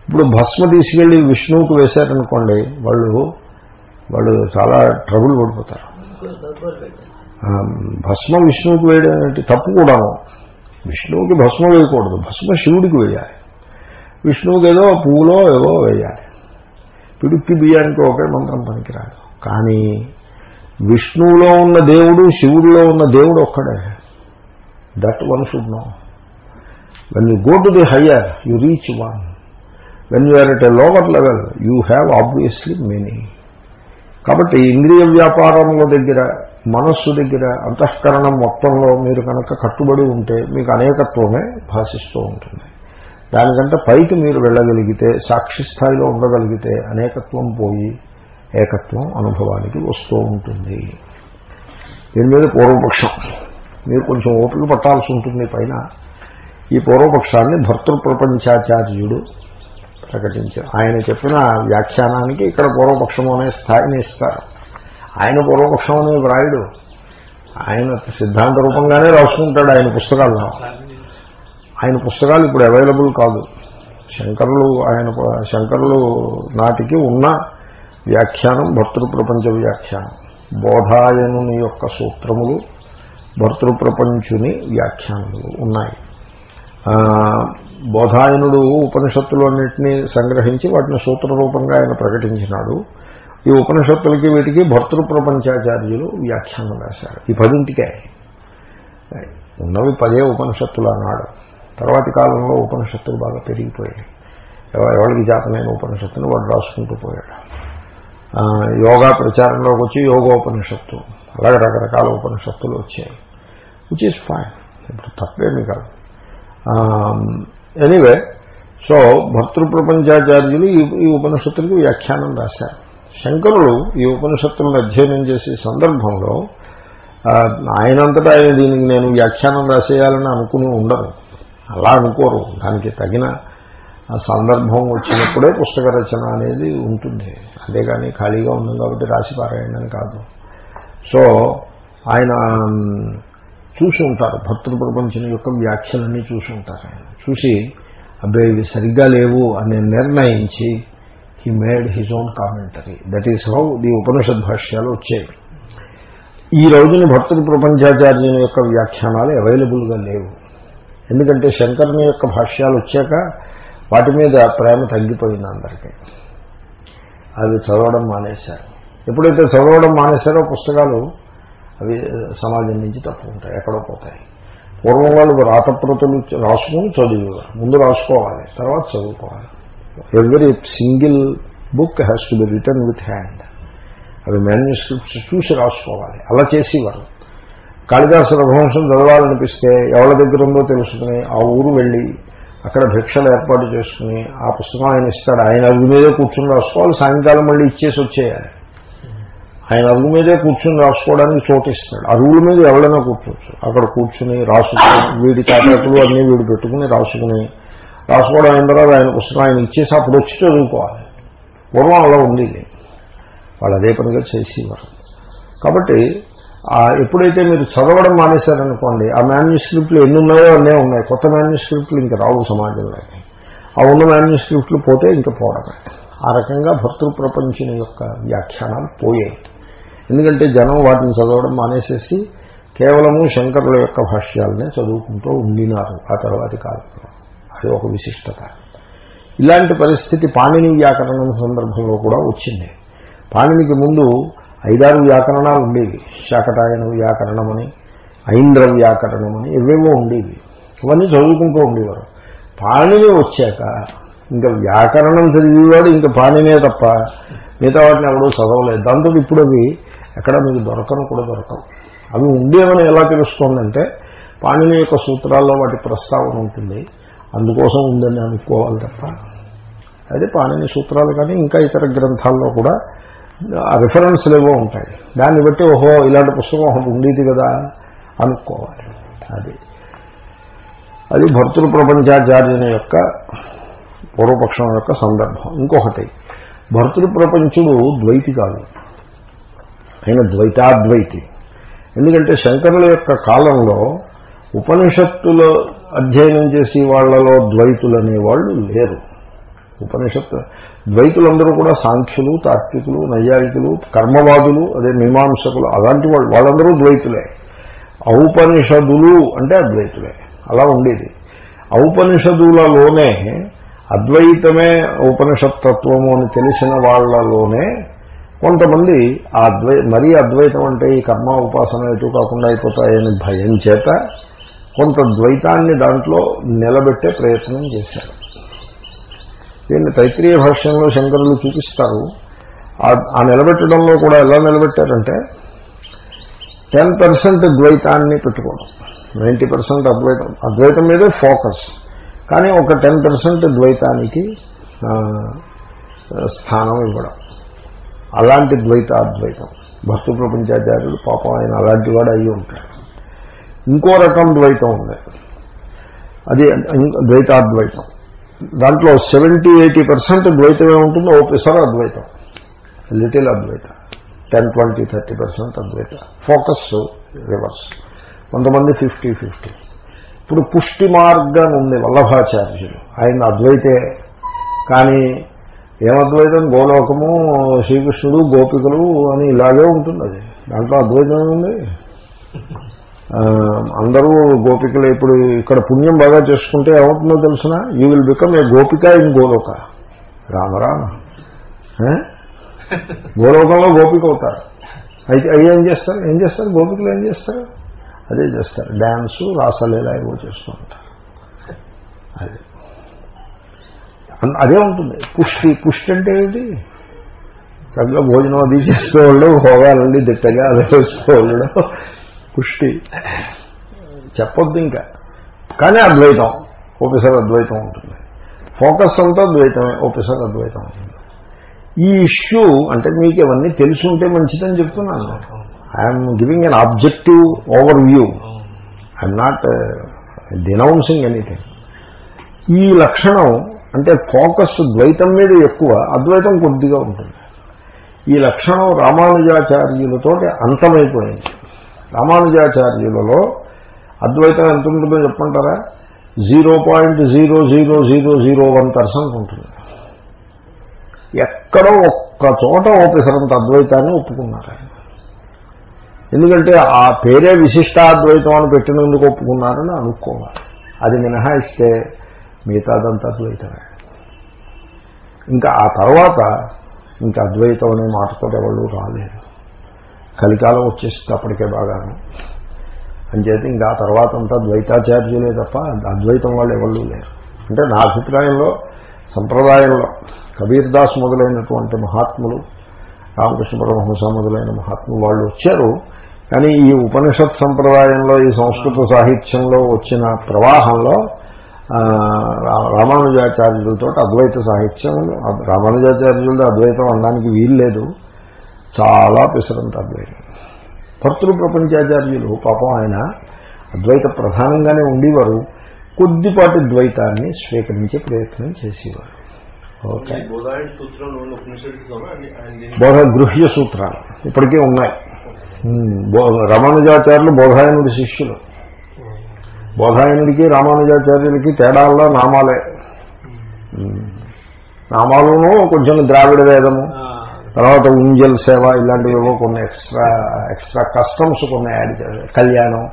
ఇప్పుడు భస్మ తీసుకెళ్ళి విష్ణువుకు వేశారనుకోండి వాళ్ళు వాళ్ళు చాలా ట్రబుల్ పడిపోతారు. భస్మ విష్ణువుకి వేయడం ఏంటి తప్పు కూడాను. విష్ణువుకి భస్మ వేయకూడదు. భస్మ శివుడికి వేయాలి. విష్ణువుకి ఏదో పువ్వులో ఏదో వేయాలి. పిడుక్కి బియ్యానికి ఒకే మంత్రం పనికిరాదు. కానీ విష్ణువులో ఉన్న దేవుడు శివుడిలో ఉన్న దేవుడు ఒక్కడే. That one should know when you go to the higher you reach one when you are at a lower level you have obviously many కాబట్టి ఇంద్రియ వ్యాపారముల దగ్గర మనస్సు దగ్గర అంతఃకరణం మొత్తంలో మీరు కనుక కట్టుబడి ఉంటే మీకు అనేకత్వమే భాషిస్తూ ఉంటుంది. దానికంటే పైకి మీరు వెళ్ళగలిగితే సాక్షి స్థాయిలో ఉండగలిగితే అనేకత్వం పోయి ఏకత్వం అనుభవానికి వస్తూ ఉంటుంది. దీని మీద పూర్వపక్షం. మీరు కొంచెం ఓపిక పట్టాల్సి ఉంటుంది పైన. ఈ పూర్వపక్షాన్ని భర్తృప్రపంచాచార్యుడు ప్రకటించారు. ఆయన చెప్పిన వ్యాఖ్యానానికి ఇక్కడ పూర్వపక్షం అనే స్థాయిని ఇస్తారు. ఆయన పూర్వపక్షం అనే వ్రాయుడు. ఆయన సిద్ధాంత రూపంగానే రాసుకుంటాడు ఆయన పుస్తకాల్లో ఆయన పుస్తకాలు ఇప్పుడు అవైలబుల్ కాదు. శంకరులు ఆయన శంకరులు నాటికి ఉన్న వ్యాఖ్యానం భర్తృప్రపంచ వ్యాఖ్యానం. బోధాయనుని యొక్క సూత్రములు భర్తృప్రపంచుని వ్యాఖ్యానములు ఉన్నాయి. బోధాయనుడు ఉపనిషత్తులు అన్నింటినీ సంగ్రహించి వాటిని సూత్రరూపంగా ఆయన ప్రకటించినాడు. ఈ ఉపనిషత్తులకి వీటికి భర్తృప్రపంచాచార్యులు వ్యాఖ్యానం రాశారు. ఈ పదింటికే. ఉన్నవి పదే ఉపనిషత్తులు అన్నాడు. తర్వాతి కాలంలో ఉపనిషత్తులు బాగా పెరిగిపోయాయి. ఎవరికి జాతమైన ఉపనిషత్తుని వాడు రాసుకుంటూ పోయాడు. యోగా ప్రచారంలోకి వచ్చి యోగోపనిషత్తు. అలాగే రకరకాల ఉపనిషత్తులు వచ్చాయి. విచ్ ఈజ్ ఫైన్ ఇప్పుడు తప్పేమి కాదు. ఎనీవే సో భర్తృప్రపంచాచార్యులు ఈ ఈ ఉపనిషత్తులకు వ్యాఖ్యానం రాశారు. శంకరులు ఈ ఉపనిషత్తులను అధ్యయనం చేసే సందర్భంలో ఆయనంతటా ఆయన దీనికి నేను వ్యాఖ్యానం రాసేయాలని అనుకుని ఉండరు. అలా అనుకోరు. దానికి తగిన ఆ సందర్భం వచ్చినప్పుడే పుస్తక రచన అనేది ఉంటుంది. అంతేగాని ఖాళీగా ఉన్నాం కాబట్టి రాసి పారాయణ కాదు. సో ఆయన చూసి ఉంటారు. భక్తుల ప్రపంచం యొక్క వ్యాఖ్యలన్నీ చూసి ఉంటారు ఆయన. చూసి అబ్బాయి ఇవి సరిగ్గా లేవు అని నిర్ణయించి he made his own commentary that is how the Upanishad భాష్యాలు వచ్చాయి. ఈ రోజున భక్తుల ప్రపంచాచార్యుని యొక్క వ్యాఖ్యానాలు అవైలబుల్గా లేవు. ఎందుకంటే శంకరుని యొక్క భాష్యాలు వచ్చాక వాటి మీద ప్రేమ తగ్గిపోయింది అందరికీ. అవి చదవడం మానేశారు. ఎప్పుడైతే చదవడం మానేశారో పుస్తకాలు అవి సమాజం నుంచి తప్పుకుంటాయి ఎక్కడో పోతాయి. పూర్వం వాళ్ళు రాతప్రతులు రాసుకుని చదివేవారు. ముందు రాసుకోవాలి తర్వాత చదువుకోవాలి. Every single book has to be return with hand అవి మాన్యుస్క్రిప్ట్స్ చూసి రాసుకోవాలి. అలా చేసేవారు. కాళిదాసు రఘువంశం చదవాలనిపిస్తే ఎవరి దగ్గర ఉందో తెలుసుకుని ఆ ఊరు వెళ్ళి అక్కడ భిక్షలు ఏర్పాటు చేసుకుని ఆ పుస్తకం ఆయన ఇస్తాడు. ఆయన అరుగు మీదే కూర్చుని రాసుకోవాలి. సాయంకాలం మళ్ళీ ఇచ్చేసి వచ్చేయాలి. ఆయన అరుగు మీదే కూర్చుని రాసుకోవడానికి చోటిస్తాడు. అరుగుల మీద ఎవరైనా కూర్చోవచ్చు. అక్కడ కూర్చుని రాసుకుని వీడి తాతలు అన్నీ వీడు పెట్టుకుని రాసుకుని రాసుకోవడం అయిన తర్వాత ఆయన పుస్తకం ఆయన ఇచ్చేసి అప్పుడు వచ్చి చదువుకోవాలి. పూర్వం అలా ఉంది వాళ్ళు అదే పనిగా చేసేవారు. కాబట్టి ఎప్పుడైతే మీరు చదవడం మానేశారనుకోండి ఆ మాన్యుస్క్రిప్ట్లు ఎన్ని ఉన్నాయో అన్నీ ఉన్నాయి. కొత్త మాన్యుస్క్రిప్ట్లు ఇంకా రావు సమాజంలో. ఆ ఉన్న మాన్యుస్క్రిప్ట్లు పోతే ఇంకా పోవడమే ఆ రకంగా భర్తృ ప్రపంచం యొక్క వ్యాఖ్యానాలు పోయాయి. ఎందుకంటే జనం వాటిని చదవడం మానేసేసి కేవలము శంకరుల యొక్క భాష్యాలనే చదువుకుంటూ ఉండినారు. ఆ తర్వాతి కాలంలో. అది ఒక విశిష్టత. ఇలాంటి పరిస్థితి పాణిని వ్యాకరణం సందర్భంలో కూడా వచ్చింది. పాణినికి ముందు ఐదారు వ్యాకరణాలు ఉండేవి. శాకటాయన వ్యాకరణమని ఐంద్ర వ్యాకరణమని ఇవేవో ఉండేవి. ఇవన్నీ చదువుకుంటూ ఉండేవారు. పాణిని వచ్చాక ఇంకా వ్యాకరణం చదివేవాడు ఇంకా పాణినే తప్ప మిగతా వాటిని ఎవడో చదవలేదు. దాంతో ఇప్పుడు అవి ఎక్కడ మీకు దొరకను కూడా దొరకవు. అవి ఉండేవని ఎలా తెలుస్తోందంటే పాణిని యొక్క సూత్రాల్లో వాటి ప్రస్తావన ఉంటుంది. అందుకోసం ఉందని అనుకోవాలి తప్ప. అదే పాణిని సూత్రాలు కానీ ఇంకా ఇతర గ్రంథాల్లో కూడా రిఫరెన్స్లు ఏవో ఉంటాయి. దాన్ని బట్టి ఓహో ఇలాంటి పుస్తకం ఒకటి ఉండేది కదా అనుకోవాలి. అది. అది భర్తృ ప్రపంచాచార్యుని యొక్క పూర్వపక్షం యొక్క సందర్భం. ఇంకొకటి భర్తృ ప్రపంచుడు ద్వైతి కాదు. ఆయన ద్వైతాద్వైతి. ఎందుకంటే శంకరుల యొక్క కాలంలో ఉపనిషత్తుల అధ్యయనం చేసి వాళ్ళలో ద్వైతులు అనేవాళ్ళు లేరు. ఉపనిషత్తు ద్వైతులందరూ కూడా సాంఖ్యులు తార్కికులు నైయాయికులు కర్మవాదులు అదే మీమాంసకులు అలాంటి వాళ్ళు వాళ్ళందరూ ద్వైతులే. ఔపనిషదులు అంటే అద్వైతులే. అలా ఉండేది. ఔపనిషదులలోనే అద్వైతమే ఉపనిషత్తత్వము అని తెలిసిన వాళ్ళలోనే కొంతమంది ఆ అద్వై మరీ అద్వైతం అంటే ఈ కర్మ ఉపాసన ఎటు కాకుండా అయిపోతాయని భయం చేత కొంత ద్వైతాన్ని దాంట్లో నిలబెట్టే ప్రయత్నం చేశారు. దీన్ని తైత్రీయ భాష్యంలో శంకరులు చూపిస్తారు. ఆ నిలబెట్టడంలో కూడా ఎలా నిలబెట్టారంటే టెన్ పర్సెంట్ ద్వైతాన్ని పెట్టుకోవడం. నైంటీ పర్సెంట్ అద్వైతం అద్వైతం మీదే ఫోకస్. కానీ ఒక టెన్ పర్సెంట్ ద్వైతానికి స్థానం ఇవ్వడం. అలాంటి ద్వైత అద్వైతం భక్తు ప్రపంచాచార్యుడు పాపం ఆయన అలాంటి వాడు అయ్యి ఉంటాడు. ఇంకో రకం ద్వైతం ఉంది. అది ద్వైతాద్వైతం. దాంట్లో సెవెంటీ ఎయిటీ పర్సెంట్ ద్వైతమే ఉంటుంది ఓపెసర్ అద్వైతం. లిటిల్ అద్వైతం. Ten twenty thirty percent Advaita. Focus reverse కొంతమంది ఫిఫ్టీ ఫిఫ్టీ ఇప్పుడు పుష్టి మార్గం ఉంది వల్లభాచార్యులు. ఆయన అద్వైతే. కానీ ఏమద్వైతం? గోలోకము శ్రీకృష్ణుడు గోపికలు అని ఇలాగే ఉంటుంది అది దాంట్లో అద్వైతం ఉంది అందరూ గోపికలు ఇప్పుడు ఇక్కడ పుణ్యం బాగా చేసుకుంటే ఏమవుతుందో తెలిసిన? You will become a Gopika in Goloka. రామరామ గోలోకంలో గోపిక అవుతారు. అయితే అవి ఏం చేస్తారు? ఏం చేస్తారు? గోపికలు ఏం చేస్తారు? అదే చేస్తారు. డ్యాన్సు రాసలీల ఏవో చేస్తూ ఉంటారు. అదే. అదే ఉంటుంది. పుష్టి పుష్టి అంటే ఏమిటి? చక్కగా భోజనం అది చేసుకోవడం హోగాలండి దిట్టగా అదే వేసుకోవడం పుష్టి. చెప్పొద్దు ఇంకా. కానీ అద్వైతం ఓపెసర్ అద్వైతం ఉంటుంది. ఫోకస్ అంతా ద్వైతమే ఓపెసర్ అద్వైతం ఉంటుంది. ఈ ఇష్యూ అంటే మీకు ఇవన్నీ తెలుసుంటే మంచిదని చెప్తున్నాను. I'm giving an objective overview I'm not denouncing anything ఈ లక్షణం అంటే ఫోకస్ ద్వైతం మీద ఎక్కువ అద్వైతం కొద్దిగా ఉంటుంది. ఈ లక్షణం రామానుజాచార్యులతో అంతమైపోయింది. రామానుజాచార్యులలో అద్వైతం ఎంత ఉంటుందో చెప్పంటారా zero point zero zero zero zero one percent ఉంటుంది. ఎక్కడో ఒక్క చోట ఓపెసరంత అద్వైతాన్ని ఒప్పుకున్నారు ఆయన. ఎందుకంటే ఆ పేరే విశిష్టాద్వైతం అని పెట్టినందుకు ఒప్పుకున్నారని అనుకోవాలి. అది మినహాయిస్తే మిగతాదంతా అద్వైతమే. ఇంకా ఆ తర్వాత ఇంకా అద్వైతం అనే మాటతో ఎవరు రాలేదు కలికాలం వచ్చేసింది అప్పటికే బాగాను. అంచేత ఇంకా తర్వాత అంతా ద్వైతాచార్యులే తప్ప అద్వైతం వాళ్ళు ఎవరు లేరు. అంటే నా అభిప్రాయంలో సంప్రదాయంలో కబీర్ దాస్ మొదలైనటువంటి మహాత్ములు రామకృష్ణ పరమహంస మొదలైన మహాత్ములు వాళ్ళు వచ్చారు. కానీ ఈ ఉపనిషత్ సంప్రదాయంలో ఈ సంస్కృత సాహిత్యంలో వచ్చిన ప్రవాహంలో రామానుజాచార్యులతో అద్వైత సాహిత్యం రామానుజాచార్యులతో అద్వైతం అనడానికి వీలు లేదు చాలా పిసరంత అద్వైతం భర్తృ ప్రపంచాచార్యులు పాపం ఆయన అద్వైత ప్రధానంగానే ఉండేవారు. కొద్దిపాటి ద్వైతాన్ని స్వీకరించే ప్రయత్నం చేసేవారు. ఓకే. బోధ గృహ్య సూత్రాలు ఇప్పటికే ఉన్నాయి. రామానుజాచార్యులు బోధాయనుడి శిష్యులు. బోధాయనుడికి రామానుజాచార్యులకి తేడాల్లో నామాలే. నామాలును కొంచెం ద్రావిడ వేదము. తర్వాత ఉంజల్ సేవ ఇలాంటివి కొన్ని ఎక్స్ట్రా ఎక్స్ట్రా కస్టమ్స్ కొన్ని యాడ్ చేయాలి కళ్యాణం.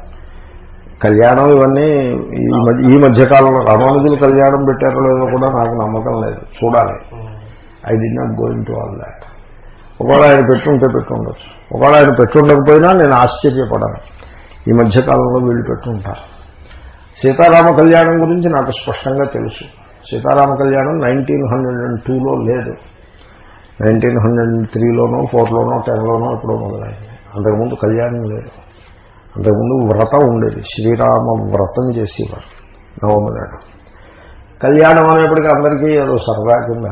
కళ్యాణం ఇవన్నీ ఈ మధ్య ఈ మధ్యకాలంలో రామానుజులు కళ్యాణం పెట్టారో లేదో కూడా నాకు నమ్మకం లేదు. చూడాలి. I d not going to all that ఒకవేళ ఆయన పెట్టుంటే పెట్టుండొచ్చు. ఒకవేళ ఆయన పెట్టుండకపోయినా నేను ఆశ్చర్యపడను. ఈ మధ్యకాలంలో వీళ్ళు పెట్టుంటారు. సీతారామ కళ్యాణం గురించి నాకు స్పష్టంగా తెలుసు. సీతారామ కళ్యాణం నైన్టీన్ హండ్రెడ్ అండ్ టూలో లేదు. నైన్టీన్ హండ్రెడ్ త్రీలోనో ఫోర్లోనో టెన్లోనో ఎప్పుడో మొదలైంది. అంతకుముందు కళ్యాణం లేదు. అంతకుముందు వ్రతం ఉండేది. శ్రీరామ వ్రతం చేసేవారు. నవమి నాడు. కళ్యాణం అనేప్పటికీ అందరికీ ఏదో సరదా కింద.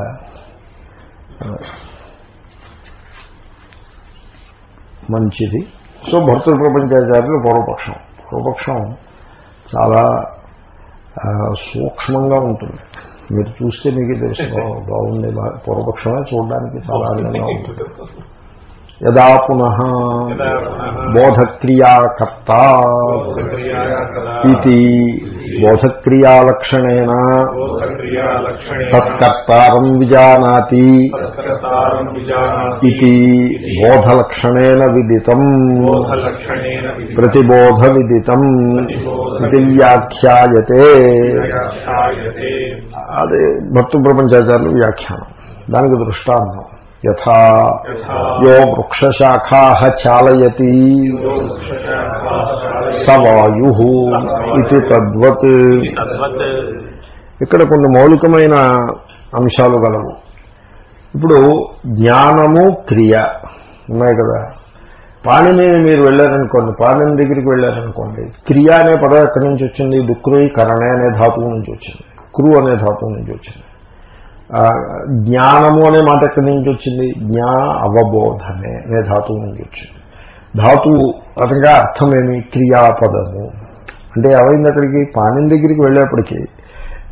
మంచిది. సో భర్తృ ప్రపంచాచార్యులు పూర్వపక్షం. పూర్వపక్షం చాలా సూక్ష్మంగా ఉంటుంది. మీరు చూస్తే మీకు తెలుసు ఓ, బాగుంది బా- పూర్వపక్షమే చూడడానికి చాలా అందంగా ఉంటుంది యదా పునః యదా పునః బోధక్రియాకర్త క్రియాయా కదా ఇది బోధక్రియాలక్షణేన బోధక్రియాలక్షణేన తత్కర్తారం విజానాతి తత్కర్తారం విజానాతి ఇది బోధలక్షణేన విదితం బోధలక్షణేన విధితం ప్రతిబోధ విదితం ఇది వ్యాఖ్యాయతే వ్యాఖ్యాయతే అదే భక్తు ప్రపంచాచార్యులు వ్యాఖ్యానం. దానికి దృష్టాంతం. యథా యో వృక్షశాఖా చాలయతి స వాయు ఇది తద్వత్. తద్వత్. ఇక్కడ కొన్ని మౌలికమైన అంశాలు గలవు. ఇప్పుడు జ్ఞానము క్రియ. ఉన్నాయి కదా. పాణిని మీరు వెళ్ళారనుకోండి పాణిని దగ్గరికి వెళ్ళారనుకోండి క్రియ అనే పదం ఎక్కడి నుంచి వచ్చింది? దుక్రుయి కరణే అనే ధాతువు నుంచి వచ్చింది. క్రు అనే ధాతువు నుంచి వచ్చింది. ఆ, జ్ఞానము అనే మాట ఎక్కడి నుంచి వచ్చింది? జ్ఞా అవబోధమే అనే ధాతువు నుంచి వచ్చింది. ధాతువు అతనిగా అర్థమేమి క్రియాపదము. అంటే ఏమైంది అక్కడికి? పాణిని దగ్గరికి వెళ్ళేప్పటికీ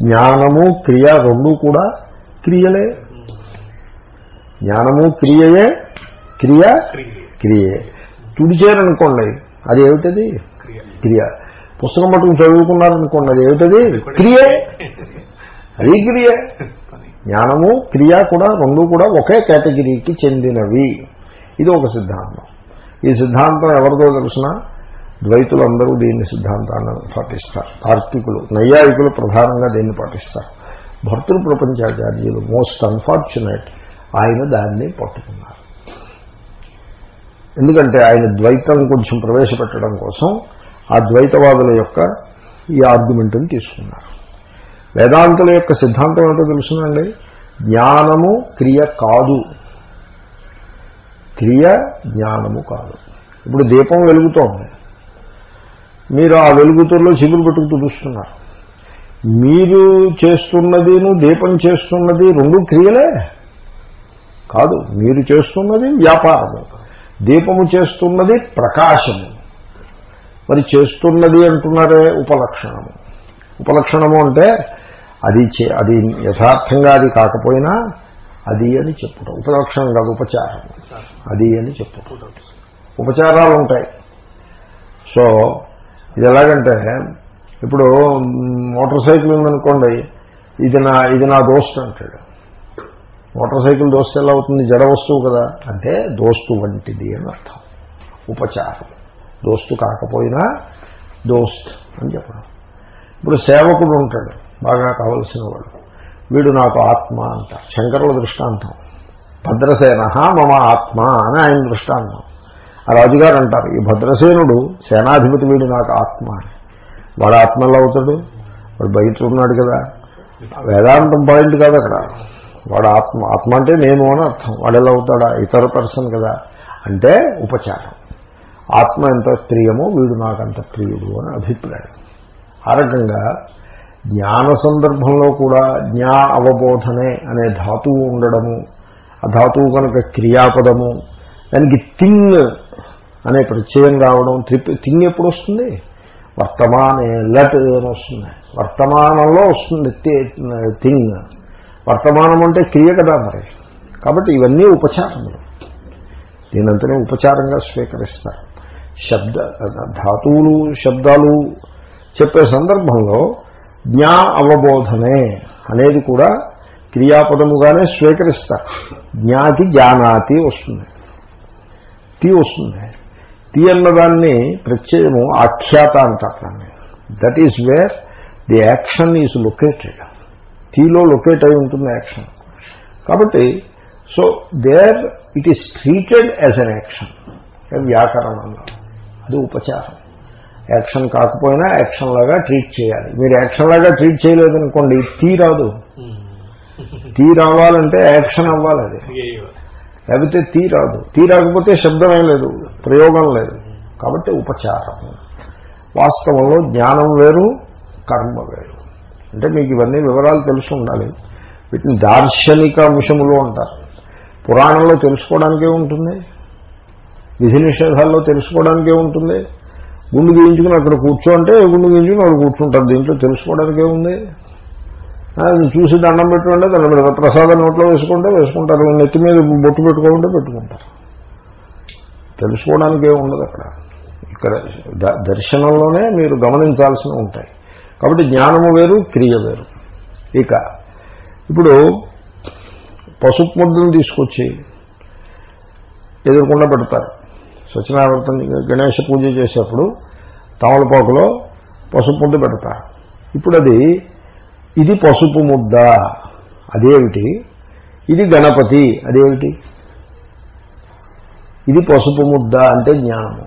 జ్ఞానము క్రియ రెండూ కూడా క్రియలే. జ్ఞానము క్రియయే క్రియ క్రియే. తుడిచేరనుకోండి అది ఏమిటది? క్రియ. పుస్తకం పట్టుకుని చదువుకున్నారనుకోండి అది ఏమిటది? క్రియే. అది క్రియే. జ్ఞానము క్రియ కూడా రెండు కూడా ఒకే కేటగిరీకి చెందినవి. ఇది ఒక సిద్ధాంతం. ఈ సిద్ధాంతం ఎవరిదో తెలిసిన? ద్వైతులందరూ దీన్ని సిద్ధాంతాన్ని పాటిస్తారు. తార్కికులు నైయాయికులు ప్రధానంగా దీన్ని పాటిస్తారు. భర్తృ ప్రపంచాచార్యులు మోస్ట్ అన్ఫార్చునేట్ ఆయన దాన్ని పట్టుకున్నారు. ఎందుకంటే ఆయన ద్వైతం కొంచెం ప్రవేశపెట్టడం కోసం ఆ ద్వైతవాదుల యొక్క ఈ ఆర్గ్యుమెంట్ని తీసుకున్నారు. వేదాంతుల యొక్క సిద్ధాంతం ఏంటో తెలుసునండి? జ్ఞానము క్రియ కాదు. క్రియ జ్ఞానము కాదు. ఇప్పుడు దీపం వెలుగుతోంది. మీరు ఆ వెలుగుతుల్లో చిగురు పెట్టుకు చూస్తున్నారు. మీరు చేస్తున్నదిను దీపం చేస్తున్నది రెండు క్రియలే కాదు. మీరు చేస్తున్నది వ్యాపారము. దీపము చేస్తున్నది ప్రకాశము. మరి చేస్తున్నది అంటున్నారే ఉపలక్షణము. ఉపలక్షణము అంటే అది చే- అది యథార్థంగా అది కాకపోయినా అది అని చెప్పుట. ఉపలక్షణం కాదు ఉపచారం. అది అని చెప్పుట. ఉపచారాలు ఉంటాయి. సో ఇది ఎలాగంటే ఇప్పుడు మోటార్ సైకిల్ ఉందనుకోండి ఇది నా ఇది నా దోస్తు అంటాడు. మోటార్ సైకిల్ దోస్తు ఎలా అవుతుంది? జడ వస్తువు కదా. అంటే దోస్తు వంటిది అని అర్థం. ఉపచారం. దోస్తు కాకపోయినా దోస్త్ అని చెప్పడం. ఇప్పుడు సేవకుడు ఉంటాడు. బాగా కావలసిన వాడు వీడు నాకు ఆత్మ అంట. శంకరుల దృష్టాంతం. భద్రసేన మమ ఆత్మ అని ఆయన దృష్టాంతం. ఆ రాజుగారు అంటారు ఈ భద్రసేనుడు సేనాధిపతి వీడు నాకు ఆత్మ అని. వాడు ఆత్మలో అవుతాడు వాడు బయట ఉన్నాడు కదా. వేదాంతం పాయింట్ కాదు అక్కడ. వాడు ఆత్మ ఆత్మ అంటే నేను అని అర్థం. వాడు ఎలా అవుతాడా? ఇతర పర్సన్ కదా. అంటే ఉపచారం. ఆత్మ ఎంత ప్రియమో వీడు నాకంత ప్రియుడు అని అభిప్రాయం. ఆ రకంగా జ్ఞాన సందర్భంలో కూడా జ్ఞా అవబోధనే అనే ధాతువు ఉండడము ఆ ధాతువు కనుక క్రియాపదము దానికి థింగ్ అనే ప్రత్యయం రావడం త్రిప్ థింగ్ ఎప్పుడు వస్తుంది? వర్తమానే లట్ అని వస్తుంది. వర్తమానంలో వస్తుంది థింగ్ వర్తమానం అంటే క్రియ కదా మరి. కాబట్టి ఇవన్నీ ఉపచారములు. దీనంతనే ఉపచారంగా స్వీకరిస్తారు. శబ్ద ధాతువులు శబ్దాలు చెప్పే సందర్భంలో జ్ఞా అవబోధనే అనేది కూడా క్రియాపదముగానే స్వీకరిస్తారు జ్ఞాతి జ్ఞానాతి వస్తుంది. తీ వస్తుంది. తీ అన్నదాన్ని ప్రత్యయము ఆఖ్యాత అంటారు దాన్ని. That is where the action is located తీలో locate అయి ఉంటుంది యాక్షన్ కాబట్టి so there it is treated as an action వ్యాకరణంలో అది ఉపచారం. యాక్షన్ కాకపోయినా యాక్షన్ లాగా ట్రీట్ చేయాలి. మీరు యాక్షన్ లాగా ట్రీట్ చేయలేదనుకోండి తీ రాదు. తీ రావాలంటే యాక్షన్ అవ్వాలి అది. లేకపోతే తీ రాదు. తీ రాకపోతే శబ్దమే లేదు ప్రయోగం లేదు. కాబట్టి ఉపచారం. వాస్తవంలో జ్ఞానం వేరు కర్మ వేరు. అంటే మీకు ఇవన్నీ వివరాలు తెలిసి ఉండాలి. వీటిని దార్శనిక అంశములు అంటారు. పురాణంలో తెలుసుకోవడానికే ఉంటుంది. విధి నిషేధాల్లో తెలుసుకోవడానికే ఉంటుంది. గుండు గీయించుకుని అక్కడ కూర్చోంటే గుండు గీయించుకుని అక్కడ కూర్చుంటారు. దీంట్లో తెలుసుకోవడానికే ఉంది చూసి దండం పెట్టుకుంటే దండం పెడతారు ప్రసాదం నోట్లో వేసుకుంటే వేసుకుంటారు. నెత్తి మీద బొట్టు పెట్టుకోకుంటే పెట్టుకుంటారు. తెలుసుకోవడానికి ఏమి ఉండదు అక్కడ. ఇక్కడ ద- దర్శనంలోనే మీరు గమనించాల్సినవి ఉంటాయి. కాబట్టి జ్ఞానము వేరు క్రియ వేరు. ఇక ఇప్పుడు పసుపు ముద్దను తీసుకొచ్చి ఎదుర్కొండ పెడతారు. సత్యనారాయణ గణేష పూజ చేసేప్పుడు తమలపాకులో పసుపు ముద్ద పెడతారు ఇప్పుడు అది ఇది పసుపు ముద్ద. అదేమిటి? ఇది గణపతి. అదేమిటి? ఇది పసుపు ముద్ద అంటే జ్ఞానము.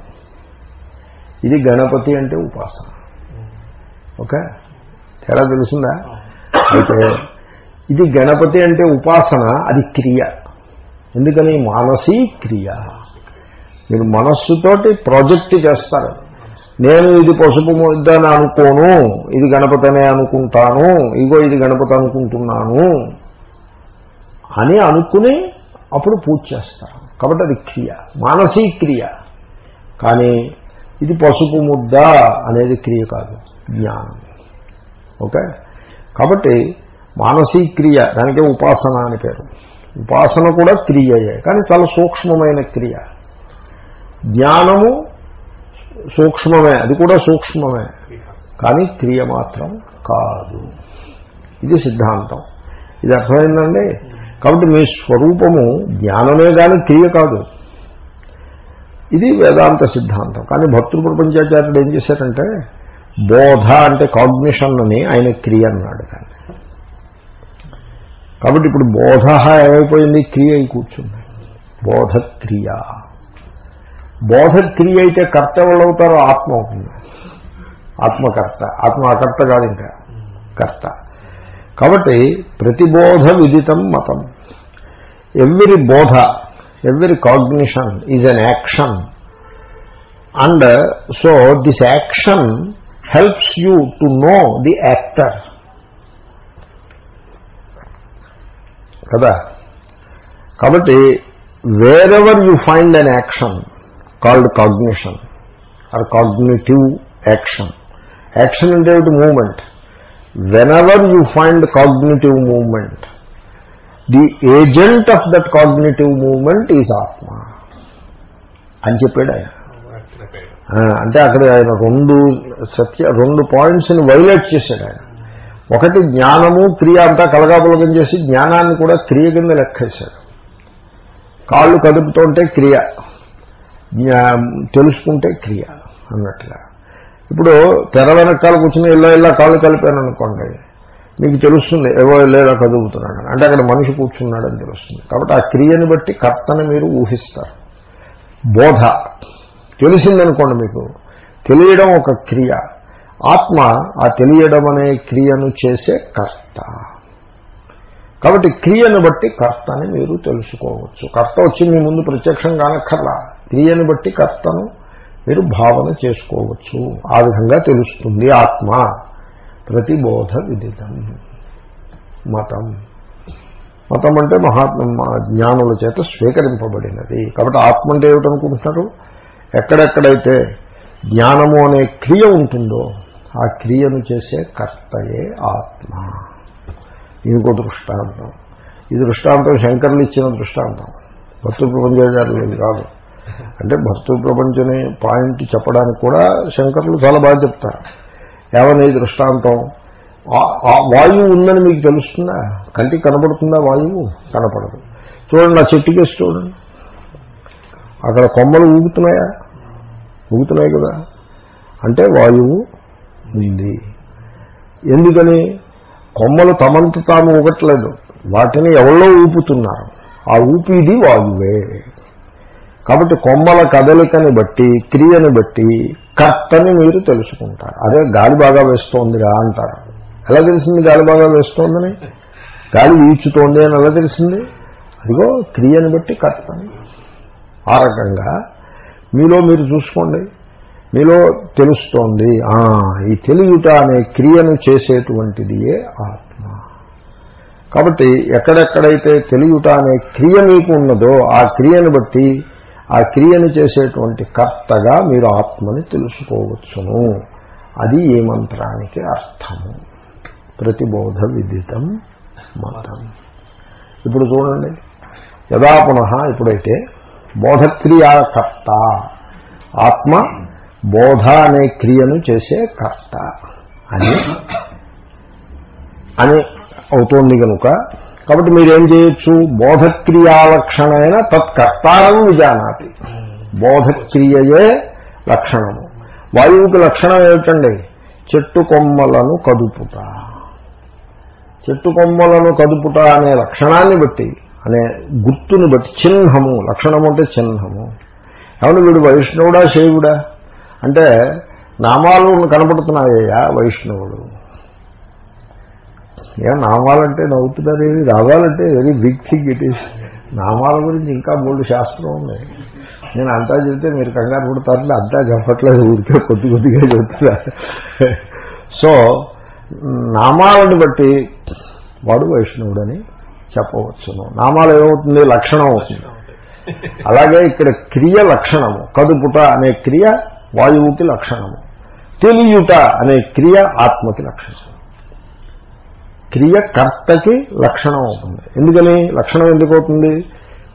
ఇది గణపతి అంటే ఉపాసన. ఓకే? తేడా తెలిసిందా? అయితే ఇది గణపతి అంటే ఉపాసన అది క్రియ. ఎందుకని? మానసీ క్రియ. మీరు మనస్సుతోటి ప్రాజెక్ట్ చేస్తారు. నేను ఇది పసుపు ముద్ద అని అనుకోను ఇది గణపతి అనే అనుకుంటాను ఇగో ఇది గణపతి అనుకుంటున్నాను అని అనుకుని అప్పుడు పూజ చేస్తారు. కాబట్టి అది క్రియ మానసీ క్రియ. కానీ ఇది పసుపు ముద్ద అనేది క్రియ కాదు జ్ఞానం. ఓకే? కాబట్టి మానసీ క్రియ దానికే ఉపాసన అని పేరు. ఉపాసన కూడా క్రియయే కానీ చాలా సూక్ష్మమైన క్రియ. జ్ఞానము సూక్ష్మమే. అది కూడా సూక్ష్మమే. కానీ క్రియ మాత్రం కాదు. ఇది సిద్ధాంతం. ఇది అర్థమైందండి? కాబట్టి మీ స్వరూపము జ్ఞానమే కానీ క్రియ కాదు. ఇది వేదాంత సిద్ధాంతం. కానీ భక్తుల ప్రపంచాచార్యుడు ఏం చేశారంటే బోధ అంటే కాగ్నిషన్ అని ఆయన క్రియ అన్నాడు కానీ కాబట్టి ఇప్పుడు బోధ ఏమైపోయింది? క్రియ అయి కూర్చుంది. బోధ క్రియ. బోధ క్రియ అయితే కర్త ఎవరు అవుతారో ఆత్మ అవుతుంది. ఆత్మకర్త. ఆత్మ అకర్త కాదు ఇంకా. కర్త. కాబట్టి ప్రతిబోధ విదితం మతం. ఎవ్రీ బోధ every cognition is an action. And so this action helps you to know the actor. కదా? కాబట్టి wherever you find an action called cognition or cognitive action. Action అంటే ఏమిటి? Moment. Whenever you find cognitive moment the agent of that cognitive moment is ఆత్మ అని చెప్పాడు ఆయన. అంటే అక్కడ ఆయన రెండు సత్య రెండు పాయింట్స్ని వైలేట్ చేశాడు ఆయన. ఒకటి జ్ఞానము క్రియ అంతా కలగాపులగం చేసి జ్ఞానాన్ని కూడా క్రియ కింద లెక్కేశాడు. కాళ్ళు కదుపుతుంటే క్రియ. తెలుసుకుంటే క్రియ అన్నట్లుగా ఇప్పుడు తెర వెనకాల కూర్చుని ఇలా ఇలా కాళ్ళు కలిపాను అనుకోండి మీకు తెలుస్తుంది ఏవో లేదా కదుగుతున్నాడు అంటే అక్కడ మనిషి కూర్చున్నాడని తెలుస్తుంది. కాబట్టి ఆ క్రియని బట్టి కర్తని మీరు ఊహిస్తారు. బోధ. తెలిసిందనుకోండి మీకు తెలియడం ఒక క్రియ. ఆత్మ ఆ తెలియడం అనే క్రియను చేసే కర్త. కాబట్టి క్రియను బట్టి కర్తని మీరు తెలుసుకోవచ్చు. కర్త వచ్చి మీ ముందు ప్రత్యక్షం కానక్కర్లా. క్రియను బట్టి కర్తను మీరు భావన చేసుకోవచ్చు. ఆ విధంగా తెలుస్తుంది ఆత్మ. ప్రతిబోధ విదితం. మతం. మతం అంటే మహాత్మ జ్ఞానుల చేత స్వీకరింపబడినది. కాబట్టి ఆత్మ అంటే ఏమిటనుకుంటున్నారు? ఎక్కడెక్కడైతే జ్ఞానము అనే క్రియ ఉంటుందో ఆ క్రియను చేసే కర్తయే ఆత్మ. ఇంకో దృష్టాంతం. ఈ దృష్టాంతం శంకర్లు ఇచ్చిన దృష్టాంతం. భక్తులు ప్రపంచాచారులు కాదు. అంటే భక్తు ప్రపంచనే పాయింట్ చెప్పడానికి కూడా శంకర్లు చాలా బాగా చెప్తారు. ఏమనే దృష్టాంతం? ఆ- ఆ వాయువు ఉందని మీకు తెలుస్తుందా? కంటికి కనపడుతుందా వాయువు? కనపడదు. చూడండి నా చెట్టుకి చూడండి. అక్కడ కొమ్మలు ఊగుతున్నాయా? ఊగుతున్నాయి కదా. అంటే వాయువు ఉంది. ఎందుకని? కొమ్మలు తమంత తాము ఊగట్లేదు. వాటిని ఎవరో ఊపుతున్నారు. ఆ ఊపిది వాయువే. కాబట్టి కొమ్మల కదలికని బట్టి క్రియని బట్టి కర్తని మీరు తెలుసుకుంటారు. అదే గాలి బాగా వేస్తోందిరా అంటారు. ఎలా తెలిసింది గాలి బాగా వేస్తోందని? గాలి ఈచుతోంది అని ఎలా తెలిసింది? అదిగో క్రియని బట్టి కర్తని. ఆ రకంగా మీలో మీరు చూసుకోండి. మీలో తెలుస్తోంది. ఈ తెలియుట అనే క్రియను చేసేటువంటిదియే ఆత్మ. కాబట్టి ఎక్కడెక్కడైతే తెలియుట అనే క్రియ మీకు ఉన్నదో ఆ క్రియను బట్టి ఆ క్రియను చేసేటువంటి కర్తగా మీరు ఆత్మని తెలుసుకోవచ్చును. అది ఈ మంత్రానికి అర్థము? ప్రతిబోధ విదితం మతం. ఇప్పుడు చూడండి. యదా పునః ఇప్పుడైతే బోధక్రియాకర్త ఆత్మ బోధ అనే క్రియను చేసే కర్త అని అని అవుతోంది కనుక కాబట్టి మీరేం చేయొచ్చు? బోధక్రియాలక్షణమైన తత్కర్తారం విజానాతి. బోధక్రియయే లక్షణము. వాయువుకి లక్షణం ఏమిటండి? చెట్టు కొమ్మలను కదుపుట. చెట్టు కొమ్మలను కదుపుట అనే లక్షణాన్ని బట్టి అనే గుర్తుని బట్టి చిహ్నము. లక్షణము అంటే చిహ్నము. ఏమన్నా వీడు వైష్ణవుడా శైవుడా? అంటే నామాలు కనపడుతున్నాయ్యా వైష్ణవుడు ఏ నామాలంటే నవ్వుతున్నారు రావాలంటే very big thing it is నామాల గురించి ఇంకా మూడు శాస్త్రం ఉంది. నేను అంతా చెబితే మీరు కంగారు పడతారంటే అంతా చెప్పట్లేదు ఊరికే కొద్ది కొద్దిగా చెబుతున్నా. సో నామాలను బట్టి వాడు వైష్ణవుడని చెప్పవచ్చును. నామాలు ఏమవుతుంది? లక్షణం అవుతుంది. అలాగే ఇక్కడ క్రియ లక్షణము కదుపుట అనే క్రియ వాయువుకి లక్షణము. తెలియుట అనే క్రియ ఆత్మకి లక్షణం. క్రియ కర్తకి లక్షణం అవుతుంది. ఎందుకని? లక్షణం ఎందుకు అవుతుంది?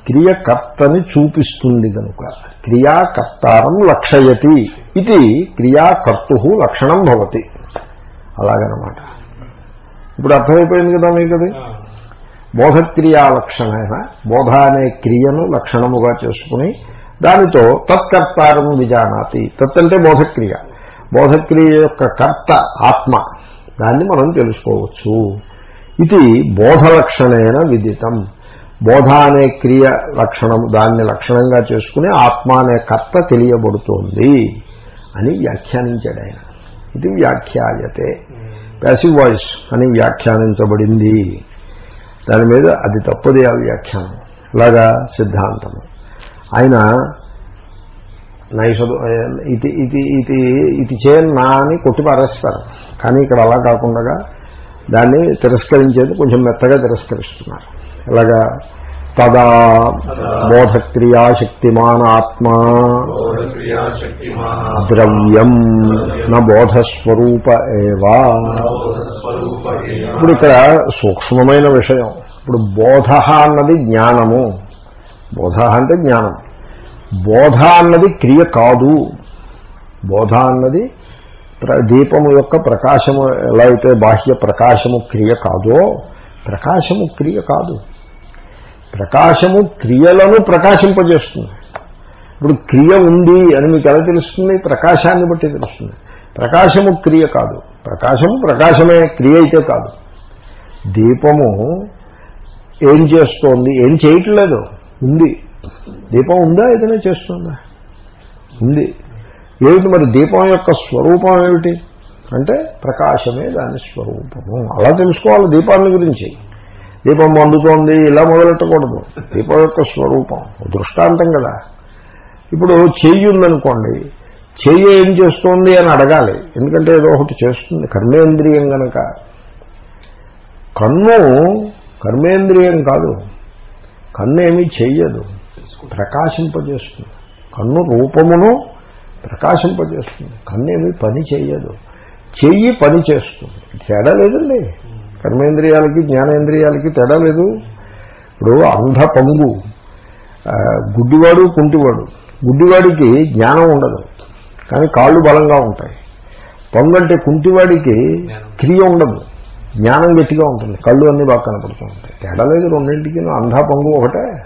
క్రియ కర్తని చూపిస్తుంది కనుక. క్రియాకర్తారం లక్షయతి ఇది క్రియాకర్తు లక్షణం భవతి. అలాగనమాట. ఇప్పుడు అర్థమైపోయింది కదా మీకు అది? బోధక్రియా లక్షణమైన బోధ అనే క్రియను లక్షణముగా చేసుకుని దానితో తత్కర్తారం విజానాతి. తత్ అంటే బోధక్రియ. బోధక్రియ యొక్క కర్త ఆత్మ. దాన్ని మనం తెలుసుకోవచ్చు. ఇది బోధలక్షణేన విదితం. బోధ అనే క్రియ లక్షణం దాన్ని లక్షణంగా చేసుకుని ఆత్మ అనే కర్త తెలియబడుతోంది అని వ్యాఖ్యానించాడు ఆయన. ఇది వ్యాఖ్యాయతే. ప్యాసివ్ వాయిస్ అని వ్యాఖ్యానించబడింది. దాని మీద అది తప్పదే ఆ వ్యాఖ్యానం. ఇలాగా సిద్ధాంతము ఆయన నైషదు ఇది ఇది ఇది ఇది చేయన్నా అని కొట్టి పారేస్తారు. కానీ ఇక్కడ అలా కాకుండా దాన్ని తిరస్కరించేది కొంచెం మెత్తగా తిరస్కరిస్తున్నారు. ఎలాగా? తదా బోధక్రియాశక్తిమాన్ ఆత్మా. ద్రవ్యం నా బోధస్వరూప ఏవా. ఇప్పుడు ఇక్కడ సూక్ష్మమైన విషయం. ఇప్పుడు బోధ అన్నది జ్ఞానము. బోధ అంటే జ్ఞానం. బోధ అన్నది క్రియ కాదు. బోధ అన్నది దీపము యొక్క ప్రకాశము ఎలా అయితే బాహ్య ప్రకాశము క్రియ కాదో ప్రకాశము క్రియ కాదు. ప్రకాశము క్రియలను ప్రకాశింపజేస్తుంది. ఇప్పుడు క్రియ ఉంది అని మీకు ఎలా తెలుస్తుంది? ప్రకాశాన్ని బట్టి తెలుస్తుంది. ప్రకాశము క్రియ కాదు. ప్రకాశము ప్రకాశమే క్రియ అయితే కాదు. దీపము ఏం చేస్తోంది? ఏం చేయట్లేదు. ఉంది. దీపం ఉందా? ఏదైనా చేస్తుందా? ఉంది. ఏమిటి మరి దీపం యొక్క స్వరూపం ఏమిటి? అంటే ప్రకాశమే దాని స్వరూపము. అలా తెలుసుకోవాలి దీపాన్ని గురించి. దీపం మండుతోంది ఇలా మొదలెట్టకూడదు. దీపం యొక్క స్వరూపం దృష్టాంతం కదా. ఇప్పుడు చెయ్యి ఉందనుకోండి చెయ్యి ఏం చేస్తోంది అని అడగాలి. ఎందుకంటే ఏదో ఒకటి చేస్తుంది కర్మేంద్రియం గనక. కన్ను కర్మేంద్రియం కాదు. కన్ను ఏమీ చెయ్యదు ప్రకాశింపజేస్తుంది. కన్ను రూపమును ప్రకాశింపజేస్తుంది. కన్ను ఏమీ పని చెయ్యదు. చెయ్యి పని చేస్తుంది. తేడా లేదండి. కర్మేంద్రియాలకి జ్ఞానేంద్రియాలకి తేడా లేదు. ఇప్పుడు అంధ పంగు గుడ్డివాడు కుంటివాడు. గుడ్డివాడికి జ్ఞానం ఉండదు. కానీ కాళ్ళు బలంగా ఉంటాయి. పొంగు అంటే కుంటివాడికి క్రియ ఉండదు. జ్ఞానం గట్టిగా ఉంటుంది. కళ్ళు అన్నీ బాగా కనపడుతూ ఉంటాయి. తేడా లేదు రెండింటికి. అంధ పొంగు ఒకటే.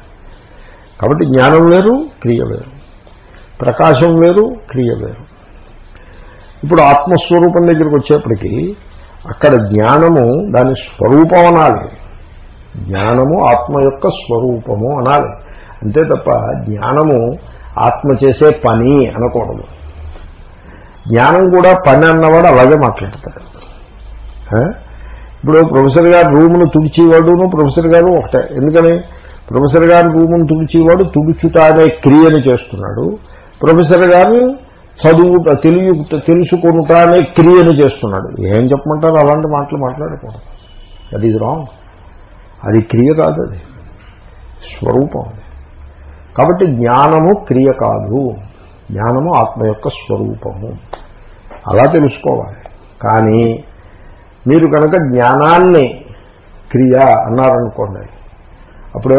కాబట్టి జ్ఞానం వేరు క్రియ వేరు. ప్రకాశం వేరు క్రియ వేరు. ఇప్పుడు ఆత్మస్వరూపం దగ్గరికి వచ్చేప్పటికీ అక్కడ జ్ఞానము దాని స్వరూపం అనాలి. జ్ఞానము ఆత్మ యొక్క స్వరూపము అనాలి. అంతే తప్ప జ్ఞానము ఆత్మ చేసే పని అనకూడదు. జ్ఞానం కూడా పని అన్నవాడు అలాగే మాట్లాడతాడు. ఇప్పుడు ప్రొఫెసర్ గారు రూమును తుడిచేవాడును ప్రొఫెసర్ గారు ఒకటే. ఎందుకని? ప్రొఫెసర్ గారు రూమును తుడిచేవాడు తుడుచుట అనే క్రియను చేస్తున్నాడు. ప్రొఫెసర్ గారు చదువు తెలియ తెలుసుకొనుట అనే క్రియను చేస్తున్నాడు. ఏం చెప్పమంటారు? అలాంటి మాటలు మాట్లాడకూడదు. అది ఈజ్ రాంగ్ అది క్రియ కాదు అది. స్వరూపం కాబట్టి జ్ఞానము క్రియ కాదు. జ్ఞానము ఆత్మ యొక్క స్వరూపము. అలా తెలుసుకోవాలి. కానీ మీరు కనుక జ్ఞానాన్ని క్రియ అన్నారనుకోండి అప్పుడు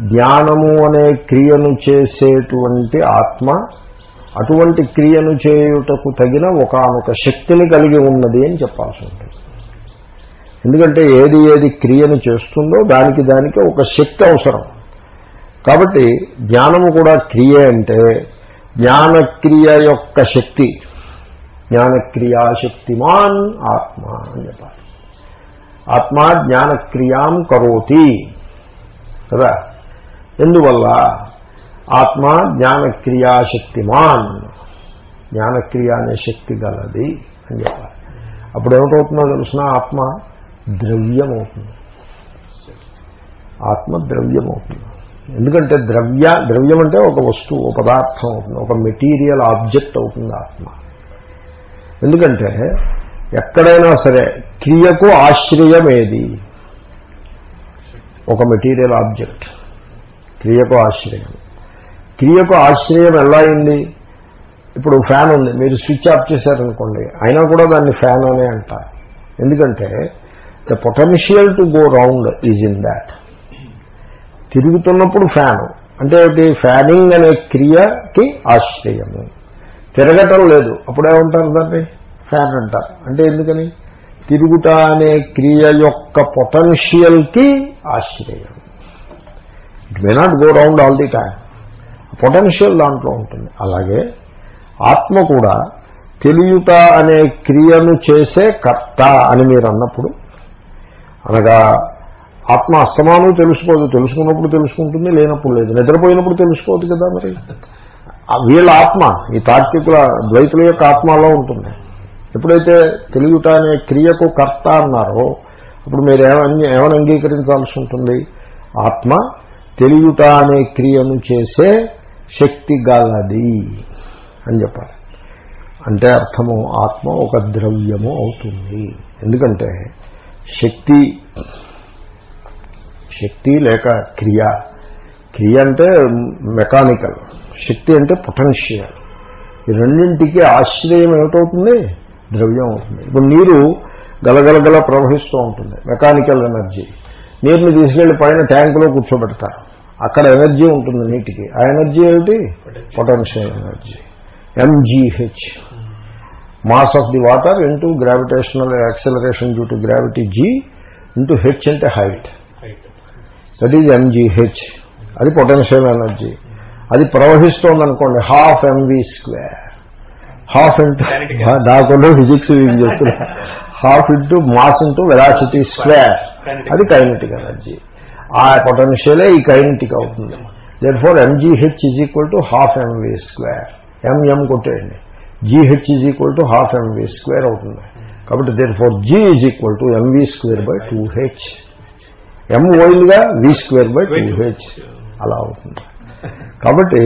ధ్యానము జ్ఞానము అనే క్రియను చేసేటువంటి ఆత్మ అటువంటి క్రియను చేయుటకు తగిన ఒకనొక శక్తిని కలిగి ఉన్నది అని చెప్పాల్సి ఉంటుంది. ఎందుకంటే ఏది ఏది క్రియను చేస్తుందో దానికి దానికి ఒక శక్తి అవసరం. కాబట్టి జ్ఞానము కూడా క్రియ అంటే జ్ఞానక్రియ యొక్క శక్తి. జ్ఞానక్రియాశక్తిమాన్ ఆత్మ అని చెప్పాలి. ఆత్మ జ్ఞానక్రియాం కరోతి. కదా? ఎందువల్ల? ఆత్మ జ్ఞానక్రియాశక్తిమాన్ జ్ఞానక్రియ అనే శక్తి గలది అని చెప్పాలి. అప్పుడు ఏమిటవుతుందో తెలిసిన? ఆత్మ ద్రవ్యం అవుతుంది ఆత్మ ద్రవ్యం అవుతుంది ఎందుకంటే ద్రవ్య ద్రవ్యం అంటే ఒక వస్తువు ఒక పదార్థం అవుతుంది ఒక మెటీరియల్ ఆబ్జెక్ట్ అవుతుంది ఆత్మ. ఎందుకంటే ఎక్కడైనా సరే క్రియకు ఆశ్రయం ఏది ఒక మెటీరియల్ ఆబ్జెక్ట్. క్రియకు ఆశ్రయం. క్రియకు ఆశ్రయం ఎలా అయింది? ఇప్పుడు ఫ్యాన్ ఉంది. మీరు స్విచ్ ఆఫ్ చేశారనుకోండి. అయినా కూడా దాన్ని ఫ్యాన్ అనే అంటారు. ఎందుకంటే the potential to go round is in that తిరుగుతున్నప్పుడు ఫ్యాన్. అంటే ఫ్యానింగ్ అనే క్రియకి ఆశ్రయము. తిరగటం లేదు. అప్పుడేమంటారు దాన్ని? ఫ్యాన్ అంటారు. అంటే ఎందుకని? తిరుగుట అనే క్రియ యొక్క పొటెన్షియల్కి ఆశ్రయం. It may not go round all the time potential దాంట్లో ఉంటుంది. అలాగే ఆత్మ కూడా తెలియుట అనే క్రియను చేసే కర్త అని మీరు అన్నప్పుడు అనగా ఆత్మ అస్తమానం తెలుసుకోదు తెలుసుకున్నప్పుడు తెలుసుకుంటుంది లేనప్పుడు లేదు. నిద్రపోయినప్పుడు తెలుసుకోదు కదా మరి? వీళ్ళ ఆత్మ ఈ తార్కికుల ద్వైతుల యొక్క ఆత్మలో ఉంటుంది. ఎప్పుడైతే తెలియట అనే క్రియకు కర్త అన్నారో అప్పుడు మీరు ఏమని ఏమని అంగీకరించాల్సి ఉంటుంది? ఆత్మ తెలియట అనే క్రియను చేసే శక్తి గలది అని చెప్పాలి. అంటే అర్థము ఆత్మ ఒక ద్రవ్యము అవుతుంది. ఎందుకంటే శక్తి శక్తి లేక క్రియ క్రియ అంటే మెకానికల్ శక్తి అంటే పొటెన్షియల్. ఈ రెండింటికి ఆశ్రయం ఏమిటవుతుంది? ద్రవ్యం అవుతుంది. ఇప్పుడు నీరు గలగలగల ప్రవహిస్తూ ఉంటుంది. Mechanical energy. నీరుని తీసుకెళ్ళి పైన ట్యాంకులో కూర్చోబెడతారు. అక్కడ ఎనర్జీ ఉంటుంది నీటికి. ఆ ఎనర్జీ ఏమిటి? Potential energy. M g h mass of the water into gravitational acceleration due to gravity g into h అంటే height. That is m g h అది పొటెన్షియల్ ఎనర్జీ. అది ప్రవహిస్తోందనుకోండి half m v square. Half into దాకుండా physics చెప్తున్నా? Half into mass into velocity square అది kinetic energy ఆ పొటెన్షియలే ఈ kinetic అవుతుంది. Therefore m g h is equal to half m v square m m కొట్టేయండి. G h is equal to half m v square అవుతుంది. కాబట్టి therefore g is equal to m v square by two h m ఓయిల్గా v square by two h అలా అవుతుంది. కాబట్టి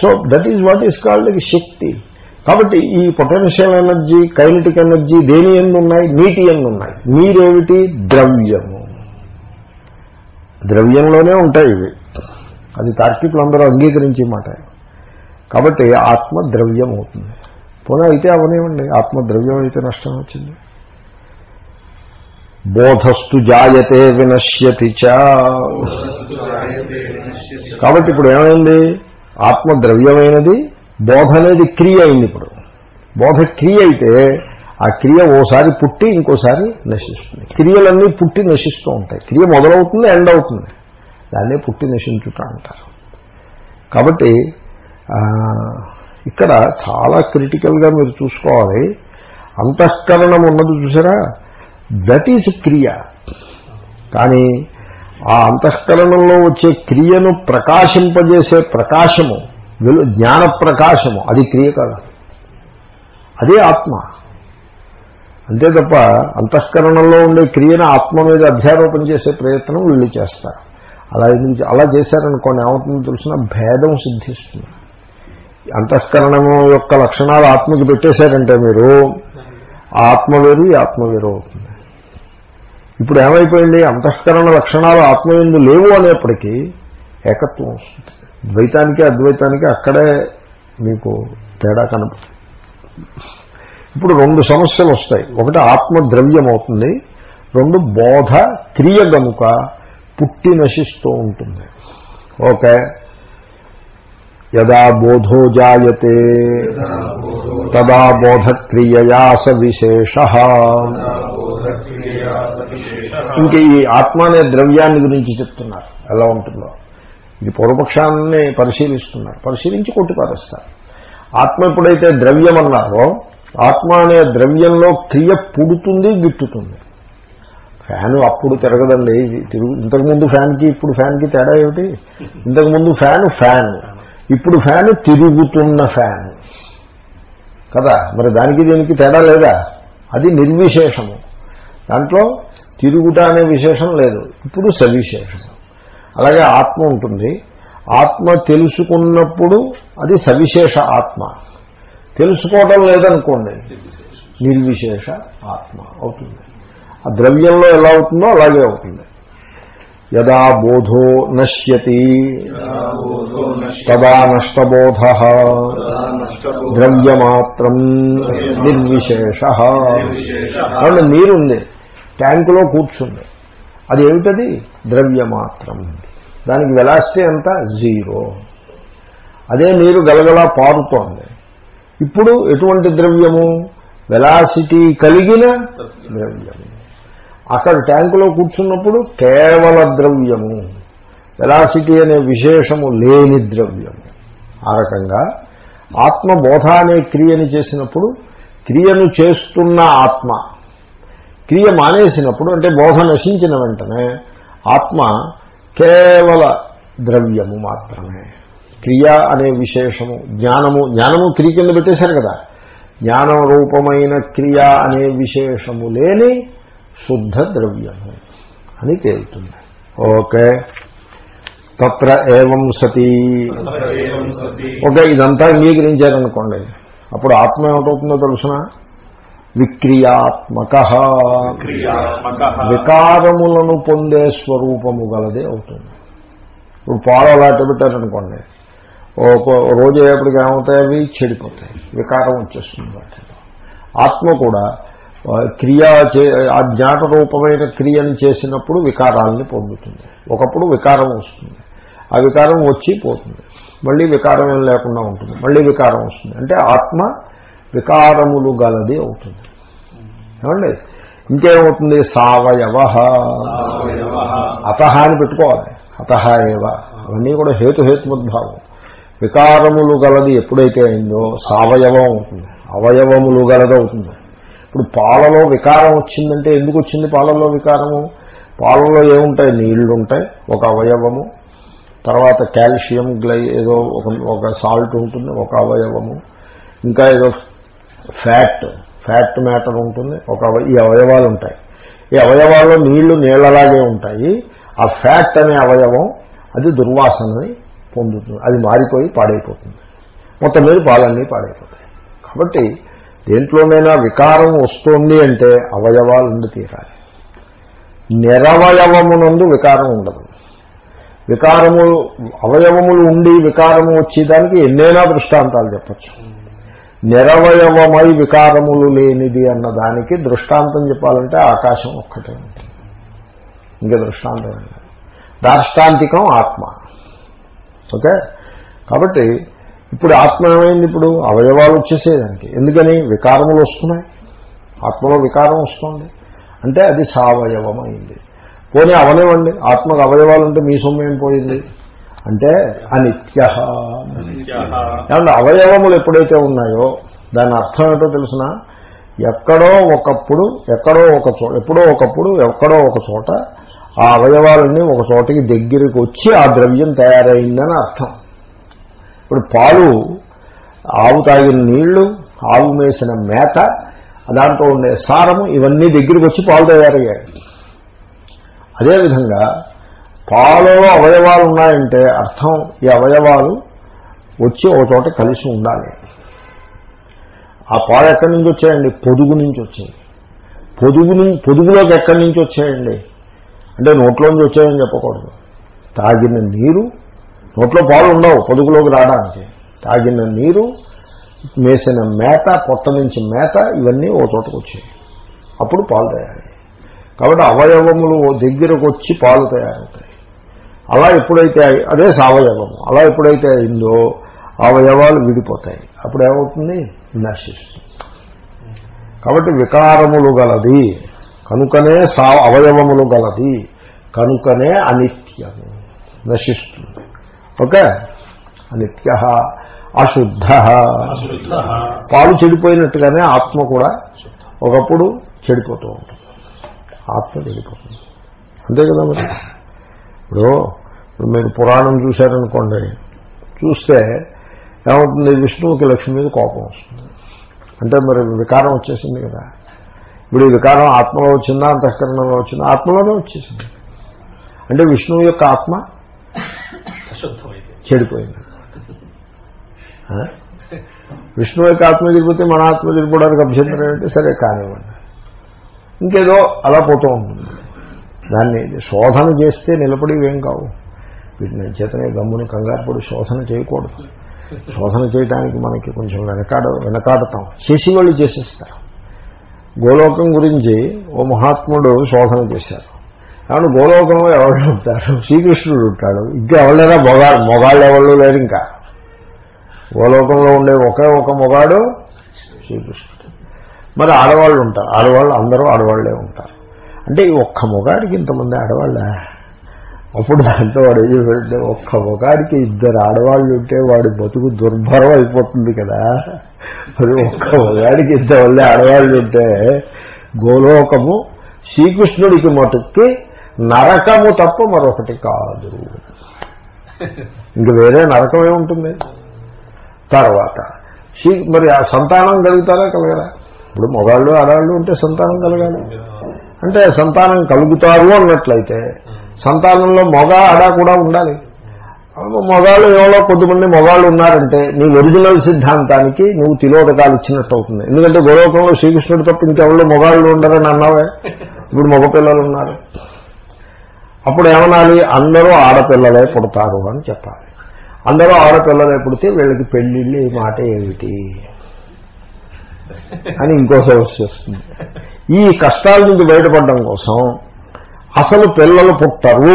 so that is what is called శక్తి. కాబట్టి ఈ potential energy kinetic energy దేని ఎందు ఉన్నాయి నీటి ఎందు ఉన్నాయి నీరేమిటి ద్రవ్యము. ద్రవ్యంలోనే ఉంటాయి ఇవి. అది తార్కికులందరూ అంగీకరించే మాట. కాబట్టి ఆత్మ ద్రవ్యం అవుతుంది పోనీ అయితే అవనివ్వండి ఆత్మ ద్రవ్యం అయితే నష్టం వచ్చింది. బోధస్తు జాయతే వినశ్యతి చ. కాబట్టి ఇప్పుడు ఏమైంది? ఆత్మ ద్రవ్యమైనది బోధ అనేది క్రియ అయింది ఇప్పుడు. బోధ క్రియ అయితే ఆ క్రియ ఓసారి పుట్టి ఇంకోసారి నశిస్తుంది. క్రియలన్నీ పుట్టి నశిస్తూ ఉంటాయి. క్రియ మొదలవుతుంది ఎండ్ అవుతుంది. దాన్నే పుట్టి నశించుట అంటారు. కాబట్టి ఇక్కడ చాలా క్రిటికల్గా మీరు చూసుకోవాలి. అంతఃకరణం ఉన్నది చూసారా? దట్ ఈజ్ క్రియ. కానీ ఆ అంతఃకరణంలో వచ్చే క్రియను ప్రకాశింపజేసే ప్రకాశము వెలు జ్ఞాన ప్రకాశము. అది క్రియ కాదు. అదే ఆత్మ. అంతే తప్ప అంతఃకరణంలో ఉండే క్రియను ఆత్మ మీద అధ్యారోపణ చేసే ప్రయత్నం వీళ్ళు చేస్తారు. అలా ఎందుకు అలా చేశారనుకోండి ఏమవుతుందో తెలిసిన భేదం సిద్ధిస్తుంది. అంతఃకరణము యొక్క లక్షణాలు ఆత్మకి పెట్టేశారంటే మీరు ఆ ఆత్మ వేరు ఆత్మ వేరు అవుతుంది. ఇప్పుడు ఏమైపోయింది? అంతఃకరణ లక్షణాలు ఆత్మయందు లేవు అనేప్పటికీ ఏకత్వం వస్తుంది. ద్వైతానికి అద్వైతానికి అక్కడే మీకు తేడా కనపడుతుంది ఇప్పుడు రెండు సమస్యలు వస్తాయి. ఒకటి ఆత్మ ద్రవ్యం అవుతుంది రెండు బోధ క్రియ గనుక పుట్టి నశిస్తూ ఉంటుంది. ఓకే. యదా బోధో జాయతే తదా బోధక్రియయా స విశేష. ఇంక ఈ ఆత్మ అనే ద్రవ్యాన్ని గురించి చెప్తున్నారు. ఎలా ఉంటుందో. ఇది పూర్వపక్షాన్ని పరిశీలిస్తున్నారు. పరిశీలించి కొట్టిపారేస్తారు. ఆత్మ ఎప్పుడైతే ద్రవ్యం అన్నారో ఆత్మ అనే ద్రవ్యంలో క్రియ పుడుతుంది గిట్టుతుంది. ఫ్యాన్ అప్పుడు తిరగదండి. ఇది తిరుగు ఇంతకుముందు ఫ్యాన్కి ఇప్పుడు ఫ్యాన్కి తేడా ఏమిటి? ఇంతకుముందు ఫ్యాన్ ఫ్యాన్. ఇప్పుడు ఫ్యాన్ తిరుగుతున్న ఫ్యాన్. కదా? మరి దానికి దీనికి తేడా లేదా? అది నిర్విశేషము. దాంట్లో తిరుగుట అనే విశేషం లేదు. ఇప్పుడు సవిశేషము. అలాగే ఆత్మ ఉంటుంది. ఆత్మ తెలుసుకున్నప్పుడు అది సవిశేష ఆత్మ. తెలుసుకోవడం లేదనుకోండి నిర్విశేష ఆత్మ అవుతుంది. ఆ ద్రవ్యంలో ఎలా అవుతుందో అలాగే అవుతుంది. యదా బోధో నశ్యతి తదా నష్టబోధ ద్రవ్యమాత్రం నిర్విశేష. కాబట్టి నీరుంది ట్యాంకులో కూర్చుంది. అది ఏమిటది ద్రవ్యమాత్రం. దానికి వెలాసిటీ ఎంత? జీరో. అదే నీరు గలగలా పారుతోంది. ఇప్పుడు ఎటువంటి ద్రవ్యము? వెలాసిటీ కలిగిన ద్రవ్యము. అక్కడ ట్యాంకులో కూర్చున్నప్పుడు కేవల ద్రవ్యము. వెలాసిటీ అనే విశేషము లేని ద్రవ్యము. ఆ రకంగా ఆత్మబోధ అనే క్రియను చేసినప్పుడు క్రియను చేస్తున్న ఆత్మ క్రియ మానేసినప్పుడు అంటే బోధ నశించిన వెంటనే ఆత్మ కేవల ద్రవ్యము మాత్రమే. క్రియ అనే విశేషము జ్ఞానము జ్ఞానము క్రియ కింద పెట్టేశారు కదా. జ్ఞానం రూపమైన క్రియ అనే విశేషము లేని శుద్ధ ద్రవ్యము అని తేలుతుంది. ఓకే. తత్ర ఏవం సతీ. ఓకే ఇదంతా అంగీకరించారనుకోండి. అప్పుడు ఆత్మ ఏమిటవుతుందో తెలుసిన? విక్రియాత్మక. వికారములను పొందే స్వరూపము గలదే అవుతుంది. ఇప్పుడు పాలు అలాంటి పెట్టారనుకోండి ఒక రోజు అయ్యేప్పటికి ఏమవుతాయి అవి? చెడిపోతాయి. వికారం వచ్చేస్తుంది వాటిలో. ఆత్మ కూడా క్రియ ఆ జ్ఞాత రూపమైన క్రియను చేసినప్పుడు వికారాలని పొందుతుంది. ఒకప్పుడు వికారం వస్తుంది. ఆ వికారం వచ్చి పోతుంది. మళ్ళీ వికారం ఏం లేకుండా ఉంటుంది. మళ్ళీ వికారం వస్తుంది. అంటే ఆత్మ వికారములు గలది అవుతుంది. ఏమండి? ఇంకేమవుతుంది? సావయవ. అతహ అని పెట్టుకోవాలి. అతహ ఏవ. అవన్నీ కూడా హేతుహేతుమద్భావం వికారములు గలది ఎప్పుడైతే అయిందో సావయవం అవుతుంది. అవయవములు గలది అవుతుంది. ఇప్పుడు పాలలో వికారం వచ్చిందంటే ఎందుకు వచ్చింది పాలలో వికారము? పాలలో ఏముంటాయి? నీళ్ళు ఉంటాయి ఒక అవయవము. తర్వాత కాల్షియం గ్లై ఏదో ఒక ఒక సాల్ట్ ఉంటుంది. ఒక అవయవము. ఇంకా ఏదో ఫ్యాట్ ఫ్యాట్ మ్యాటర్ ఉంటుంది. ఒక ఈ అవయవాలు ఉంటాయి. ఈ అవయవాల్లో నీళ్ళు నీళ్ళలాగే ఉంటాయి. ఆ ఫ్యాట్ అనే అవయవం అది దుర్వాసనని పొందుతుంది. అది మారిపోయి పాడైపోతుంది. మొత్తం మీద పాలన్నీ పాడైపోతాయి. కాబట్టి దేంట్లోనైనా వికారం వస్తోంది అంటే అవయవాలు తీరాలి. నిరవయవమునందు వికారం ఉండదు. వికారము అవయవములు ఉండి వికారము వచ్చేదానికి ఎన్నైనా దృష్టాంతాలు చెప్పచ్చు. నిరవయవమై వికారములు లేనిది అన్న దానికి దృష్టాంతం చెప్పాలంటే ఆకాశం ఒక్కటే ఉంటుంది. ఇంకా దృష్టాంతం దార్ష్టాంతికం ఆత్మ. ఓకే? కాబట్టి ఇప్పుడు ఆత్మ ఏమైంది ఇప్పుడు? అవయవాలు వచ్చేసేదానికి ఎందుకని? వికారములు వస్తున్నాయి. ఆత్మలో వికారం వస్తుంది. అంటే అది సావయవమైంది. పోనీ అవనివ్వండి ఆత్మకు అవయవాలు ఉంటే మీ సొమ్ము ఏం పోయింది? అంటే అనిత్య. అవయవములు ఎప్పుడైతే ఉన్నాయో దాని అర్థం ఏంటో తెలిసిన? ఎక్కడో ఒకప్పుడు ఎక్కడో ఒక చోట ఎప్పుడో ఒకప్పుడు ఎక్కడో ఒక చోట ఆ అవయవాలన్నీ ఒక చోటకి దగ్గరికి వచ్చి ఆ ద్రవ్యం తయారైందని అర్థం. ఇప్పుడు పాలు ఆవు తాగిన నీళ్ళు ఆవు మేసిన మేత దాంట్లో ఉండే సారము ఇవన్నీ దగ్గరికి వచ్చి పాలు తయారయ్యాయి. అదేవిధంగా పాలలో అవయవాలు ఉన్నాయంటే అర్థం ఈ అవయవాలు వచ్చి ఒక చోట కలిసి ఉండాలి. ఆ పాలు ఎక్కడి నుంచి వచ్చాయండి? పొదుగు నుంచి వచ్చింది పొదుగు పొదుగులోకి ఎక్కడి నుంచి వచ్చాయండి? అంటే నోట్లోంచి వచ్చాయని చెప్పకూడదు. తాగిన నీరు నోట్లో పాలు ఉండవు పొదుగులోకి రావడానికి. తాగిన నీరు మేసిన మేత పొట్ట నుంచి మేత ఇవన్నీ ఓ చోటకు వచ్చాయి. అప్పుడు పాలు తయారయ్యాయి. కాబట్టి అవయవములు ఓ దగ్గరకు వచ్చి పాలు తయారవుతాయి. అలా ఎప్పుడైతే అదే సవయవము అలా ఎప్పుడైతే అయిందో అవయవాలు విడిపోతాయి. అప్పుడు ఏమవుతుంది? నశిస్తుంది కాబట్టి వికారములు గలది కనుకనే సా అవయవములు గలది కనుకనే అనిత్యము. నశిస్తుంది. ఓకే? అనిత్య అశుద్ధ. పాలు చెడిపోయినట్టుగానే ఆత్మ కూడా ఒకప్పుడు చెడిపోతూ ఉంటుంది. ఆత్మ చెడిపోతుంది. అంతే కదా మరి? ఇప్పుడు ఇప్పుడు మీరు పురాణం చూశారనుకోండి చూస్తే ఏమవుతుంది? విష్ణువుకి లక్ష్మి మీద కోపం వస్తుంది. అంటే మరి వికారం వచ్చేసింది కదా. ఇప్పుడు ఈ వికారం ఆత్మలో వచ్చిందా అంతఃకరణలో వచ్చిందా? ఆత్మలోనే వచ్చేసింది. అంటే విష్ణువు యొక్క ఆత్మ చెడిపోయింది? విష్ణువు యొక్క ఆత్మ తిరిగిపోతే మన ఆత్మ తిరిగిపోవడానికి అభ్యంతరం ఏంటి? సరే కానివ్వండి. ఇంకేదో అలా పోతూ ఉంటుంది. దాన్ని శోధన చేస్తే నిలబడివేం కావు. వీటిని చేతనే గమ్ముని కంగారు పడి శోధన చేయకూడదు. శోధన చేయడానికి మనకి కొంచెం వెనకాడ వెనకాడతాం. చేసేవాళ్ళు చేసేస్తారు. గోలోకం గురించి ఓ మహాత్ముడు శోధన చేశారు. కాబట్టి గోలోకంలో ఎవరు ఉంటారు? శ్రీకృష్ణుడు ఉంటాడు. ఇంకా ఎవరైనా మొగాడు మొగాళ్ళు ఎవరు లేరు ఇంకా. గోలోకంలో ఉండే ఒకే ఒక మొగాడు శ్రీకృష్ణుడు. మరి ఆడవాళ్ళు ఉంటారు. ఆడవాళ్ళు అందరూ ఆడవాళ్ళే ఉంటారు. అంటే ఈ ఒక్క మొగాడికి ఇంతమంది ఆడవాళ్ళ? అప్పుడు దాంట్లో వాడు ఏం చెప్పాడంటే ఒక్క ఒకడికి ఇద్దరు ఆడవాళ్ళు ఉంటే వాడి బతుకు దుర్భరం అయిపోతుంది కదా. మరి ఒక్క ఒకడికి ఇద్దరు ఆడవాళ్ళు ఉంటే గోలోకము శ్రీకృష్ణుడికి మటుక్కి నరకము తప్ప మరొకటి కాదు. ఇంక వేరే నరకమే ఉంటుంది. తర్వాత శ్రీ- మరి ఆ సంతానం కలుగుతారా కలగరా? ఇప్పుడు మొగాళ్ళు ఆడవాళ్ళు ఉంటే సంతానం కలగాలి. అంటే సంతానం కలుగుతారు అన్నట్లయితే సంతానంలో మొగ ఆడ కూడా ఉండాలి. మొగాళ్ళు ఎవరో కొద్దిమంది మొగాళ్ళు ఉన్నారంటే నీ ఒరిజినల్ సిద్ధాంతానికి నువ్వు తిలోదకాలు ఇచ్చినట్టు అవుతుంది. ఎందుకంటే గోలోకంలో శ్రీకృష్ణుడు తప్ప ఇంకెవరో మొగాళ్ళు ఉండరని అన్నావే? ఇప్పుడు మగపిల్లలు ఉన్నారు. అప్పుడు ఏమనాలి? అందరూ ఆడపిల్లలే పుడతారు అని చెప్పాలి. అందరూ ఆడపిల్లలే పుడితే వీళ్ళకి పెళ్ళిళ్ళు ఈ మాట ఏమిటి? అని ఇంకో సమస్య వస్తుంది. ఈ కష్టాల నుంచి బయటపడడం కోసం అసలు పిల్లలు పుట్టరు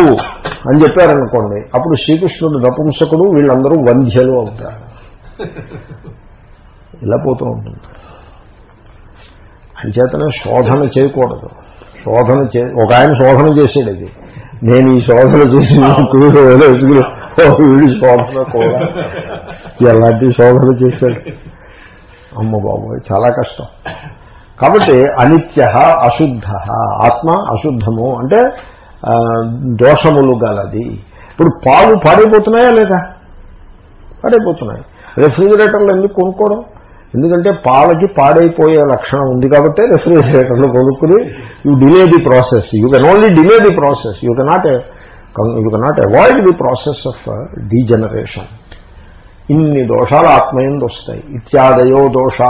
అని చెప్పారనుకోండి అప్పుడు శ్రీకృష్ణుడు నపుంసకుడు వీళ్ళందరూ వంధ్యలు అవుతారు. ఇలా పోతూ ఉంటుంది. అంచేతనే శోధన చేయకూడదు. శోధన చే ఒక ఆయన శోధన చేసాడు ఇది నేను ఈ శోధన చేసి వీడి శోధన కూడా. ఎలాంటి శోధన చేశాడు? అమ్మ బాబోయ్ చాలా కష్టం. కాబట్టి అనిత్య అశుద్ధ. ఆత్మ అశుద్ధము అంటే దోషములు గలది. ఇప్పుడు పాలు పాడైపోతున్నాయా లేదా? పాడైపోతున్నాయి. రెఫ్రిజిరేటర్లు ఎందుకు కొనుక్కోవడం? ఎందుకంటే పాలకి పాడైపోయే లక్షణం ఉంది కాబట్టి రెఫ్రిజిరేటర్లు కొనుక్కుని you delay the process. You can only delay the process. You cannot you cannot avoid the process of degeneration. ఇన్ని దోషాలు ఆత్మయందు వస్తాయి. ఇత్యాదయో దోషా.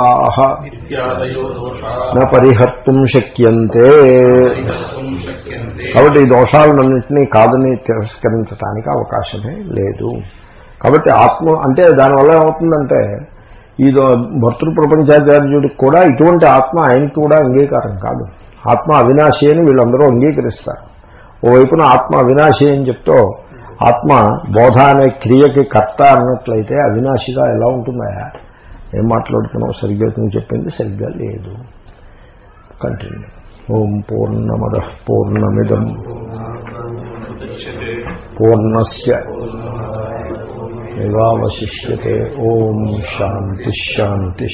న పరిహర్తుం శక్యంతే. కాబట్టి ఈ దోషాలన్నింటినీ కాదని తిరస్కరించడానికి అవకాశమే లేదు. కాబట్టి ఆత్మ అంటే దానివల్ల ఏమవుతుందంటే ఈ భర్తృ ప్రపంచాచార్యుడికి కూడా ఇటువంటి ఆత్మ ఆయనకి కూడా అంగీకారం కాదు. ఆత్మ అవినాశి అని వీళ్ళందరూ అంగీకరిస్తారు. ఓవైపున ఆత్మ అవినాశి అని చెప్తూ ఆత్మ బోధ అనే క్రియకి కర్త అన్నట్లయితే అవినాశిగా ఎలా ఉంటుందా ఏం మాట్లాడుతున్నావు? సరిగ్గా నువ్వు చెప్పింది సరిగ్గా లేదు. కంటిన్యూ ఓం పూర్ణమద పూర్ణమిదం. ఉచ్యతే నివావశిష్యతే ఓం శాంతి శాంతి.